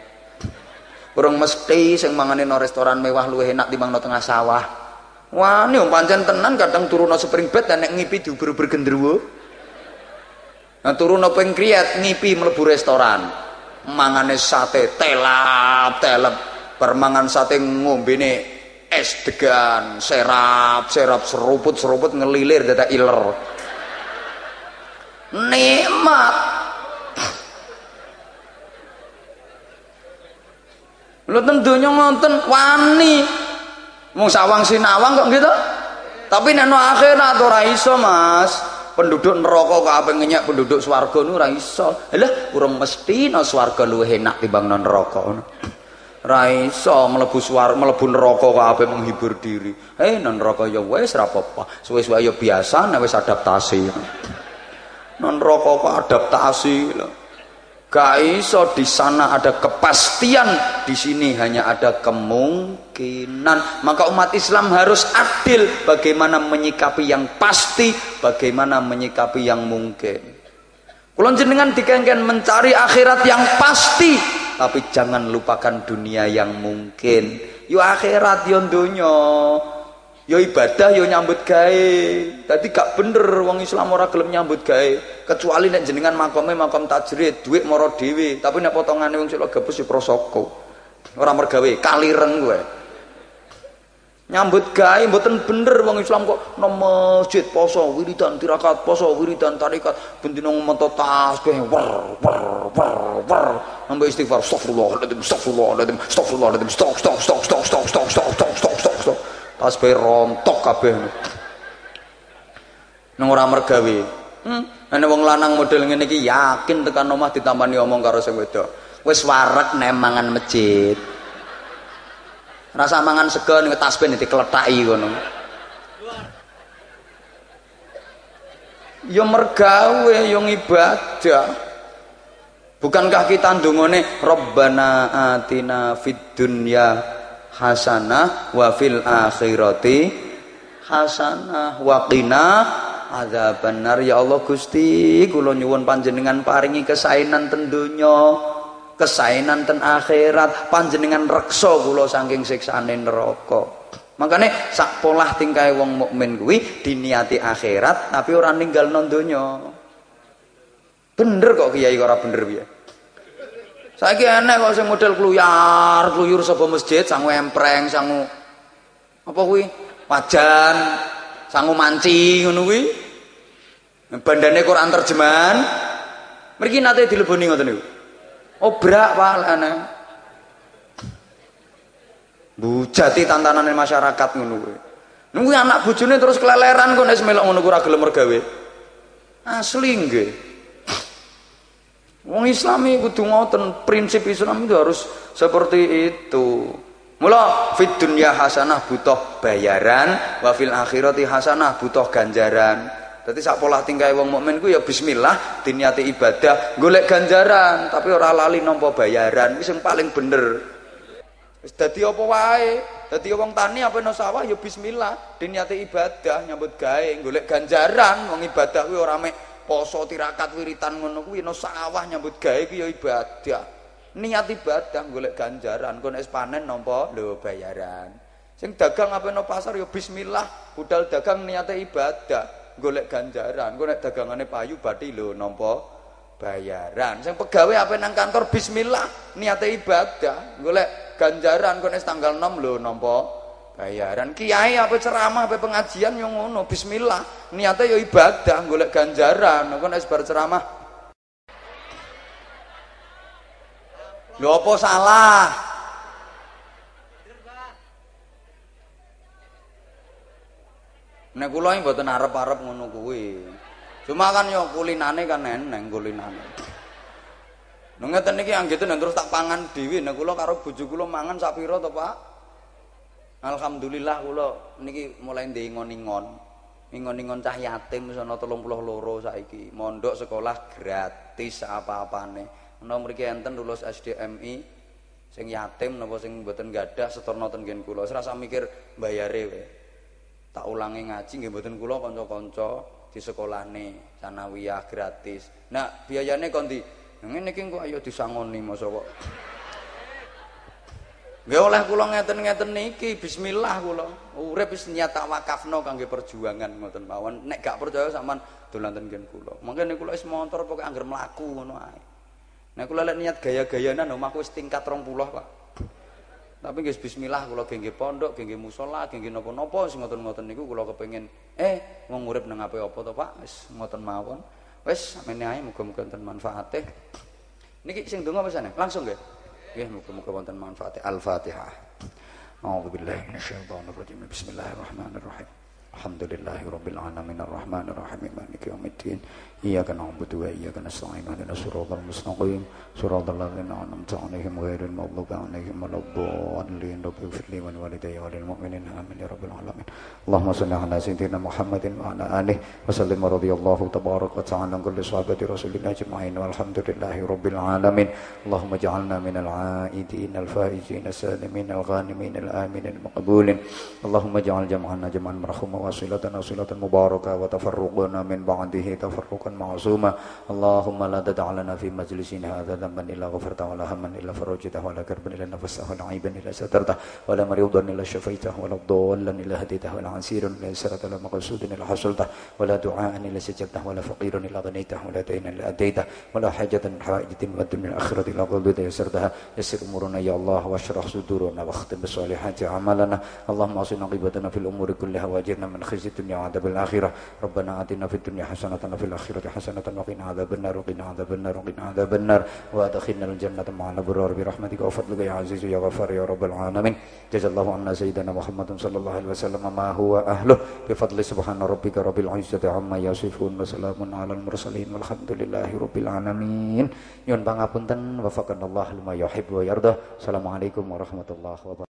Urung mesti sing mangane no restoran mewah luwih enak timbang no tengah sawah. Wani wong pancen tenan kadang turun no spring bed dan ngipi diuber-uber genderuwo. Nah turun apa yang kriat ngipi melebu restoran. Mangane sate telap telap. Permangan sate ngombene es degan, serap, serap seruput seruput ngelilir dada iler. Nikmat. Lu tentunya ngonten wani. Mau sawang sinawang kok gitu. Tapi nek akhirat ora iso, Mas penduduk neraka ape ngenyak penduduk swarga nu ora iso. Lah urung mesti no swarga luwih enak timbang no neraka ngono. Ora iso mlebu swar mlebu neraka ape menghibur diri. Eh no neraka ya wis ora apa-apa. Suwe-suwe ya biasa nek wis adaptasi. No neraka kok adaptasi lho. Gak di sana ada kepastian, di sini hanya ada kemungkinan. Maka umat Islam harus adil bagaimana menyikapi yang pasti, bagaimana menyikapi yang mungkin. Kulon jenengan dikengken mencari akhirat yang pasti, tapi jangan lupakan dunia yang mungkin. Yo akhirat yo dunia ya ibadah ya nyambut gawe. Tadi gak bener wong Islam ora gelem nyambut gawe. Kecuali nek jenengan makome makom tajrid duit moro dhewe. Tapi nek potongane wong sila gabus ya prosoko. Ora mergawe kalireng gue nyambut gawe mboten bener wong Islam kok nang masjid poso wiridan tirakat poso wiridan tarikat. Bendina ngomonto tasbih wer wer wer wer. Nambah istighfar. Astagfirullahaladzim astagfirullahaladzim astagfirullahaladzim stok stok stok stok stok stok stok stok stok tasbih rontok kabeh. Nang ora mergawe. Hmm? Ana wong lanang model ngene iki yakin tekan omah ditampani omong karo sing wedok. Wis warek nek mangan masjid. Rasa mangan sego ning tasbih diklethaki ngono. Ya mergawe ya ibadah bukankah kita ndongone Rabbana atina fid dunya hasanah wa fil akhirati hasanah wa qina adzabannar ya Allah Gusti kula nyuwun panjenengan paringi kesainan ten donya kesainan ten akhirat panjenengan reksa kula saking siksane neraka. Makanya sak polah tingkai wong mukmin kuwi diniati akhirat tapi orang ninggal non donya. Bener kok kiai ora bener piye Saiki enek kok sing model kluyar, kluyur sapa masjid, sangu empreng, sangu apa kuwi? Wajan, sangu manci ngono kuwi. Bandane Quran terjemahan. Mriki nate dileboni ngoten niku. Obrak Pak lene. Bujati tantanane masyarakat ngono kuwi. Nunggu anak bojone terus keleleran kok nek melok ngono ora gelem mergawe. Asli nggih. Wong Islami kudu ngoten, prinsip Islam itu harus seperti itu. Mula fid dunya hasanah butuh bayaran, wa fil akhirati hasanah butuh ganjaran. Dadi sak pola tingkah wong mukmin ku ya bismillah diniati ibadah, golek ganjaran, tapi ora lali nampa bayaran. Wis sing paling bener. Wis dadi apa wae. Dadi wong tani apa no sawah ya bismillah diniati ibadah, nyambut gawe, golek ganjaran. Wong ibadah kuwi ora mek poso tirakat wiritan ngono kuwi no sawah nyambut gawe ku ya ibadah. Niat ibadah golek ganjaran kon es panen nampa? Lho bayaran. Sing dagang apa no pasar ya bismillah budal dagang niate ibadah golek ganjaran. Kok nek dagangane payu bathi lho nampa bayaran. Sing pegawe apa nang kantor bismillah niate ibadah golek ganjaran. Es tanggal 6 lho nampa bayaran kiai apa ceramah apa pengajian yang ngono bismillah niate ya ibadah golek ganjaran kok es bar ceramah Lho apa salah? Nek kula mboten arep-arep ngono kuwi. Cuma kan yo kulinane kan eneng kulinane. Nang ngeten iki anggeten terus tak pangan dhewe nek kula karo bojo kula mangan sak pira to, Pak? Alhamdulillah kula niki mulai ndingon-ingon. Ingon-ingon cah yatim ana 32 saiki. Mondok sekolah gratis apa-apane. menawa mriki enten lulus SDMI sing yatim napa sing mboten gadah setorno ten ngen kula serasa mikir bayare wae tak ulangi ngaji nggih mboten kula kanca-kanca di sekolahne sanawiyah gratis nah biayane kon di ngene iki kok ayo disangoni masa kok Nggih oleh kula ngeten-ngeten niki bismillah kula urip wis niat tak wakafno kangge perjuangan ngoten mawon nek gak percaya sampean dolan ten ngen kula mangke nek kula wis motor pokoke angger mlaku ngono ae Nah kula lek niat gaya-gayanan omahku wis tingkat 20, Pak. Tapi guys bismillah kula gengge pondok, gengge musala, gengge napa-napa sing ngoten-ngoten niku kula kepengin eh wong urip nang apa apa to, Pak? Wis ngoten mawon. Wis samene ae muga-muga wonten manfaate. Niki sing donga pesane, langsung nggih. Nggih muga-muga wonten manfaate. Al-Fatihah. A'udzubillahi minasyaitonir rajim. Bismillahirrahmanirrahim. Alhamdulillahi rabbil alamin arrahmanir rahim maliki yaumiddin إياك نعبد وإياك نستعين اهدنا الصراط المستقيم صراط الذين أنعمت عليهم غير المغضوب عليهم ولا الضالين رب اغفر لي ولوالدي وللمؤمنين آمين يا رب العالمين اللهم صل على سيدنا محمد وعلى آله وسلم رضي الله تبارك وتعالى عن كل صحابة رسول الله أجمعين والحمد لله رب العالمين اللهم اجعلنا من العائدين الفائزين السالمين الغانمين الآمنين المقبولين اللهم اجعل جمعنا جمعا مرحوما وصلتنا صلة مباركة وتفرقنا من بعده تفرقا معصوما اللهم لا تدع لنا في مجلسنا هذا ذنبا إلا غفرته ولا هما إلا فرجته ولا كربا إلا نفسته ولا عيبا إلا سترته ولا مريضا إلا شفيته ولا ضالا إلا هديته ولا عسيرا إلا يسرته ولا مقصودا إلا حصلته ولا دعاء إلا سجلته ولا فقيرا إلا غنيته ولا دينا إلا أديته ولا حاجة من حوائج والدنيا الآخرة إلا قضيت يسرتها. يسر أمورنا يا الله واشرح صدورنا واختم بالصالحات أعمالنا. اللهم أصلنا عقبتنا في الأمور كلها وأجرنا من خزي الدنيا وعذاب الآخرة. ربنا آتنا في الدنيا حسنة وفي الآخرة حسنة وقنا عذاب النار وقنا عذاب النار وقنا عذاب النار وادخلنا الجنة مع الأبرار برحمتك وفضلك يا عزيز يا غفار يا رب العالمين جزا الله عنا سيدنا محمد صلى الله عليه وسلم ما هو أهله بفضل سبحان ربك رب العزة عما يصفون وسلام على المرسلين والحمد لله رب العالمين يون pangapunten wafaqanallah lima yuhibbu wa yardah. Assalamualaikum warahmatullahi wabarakatuh.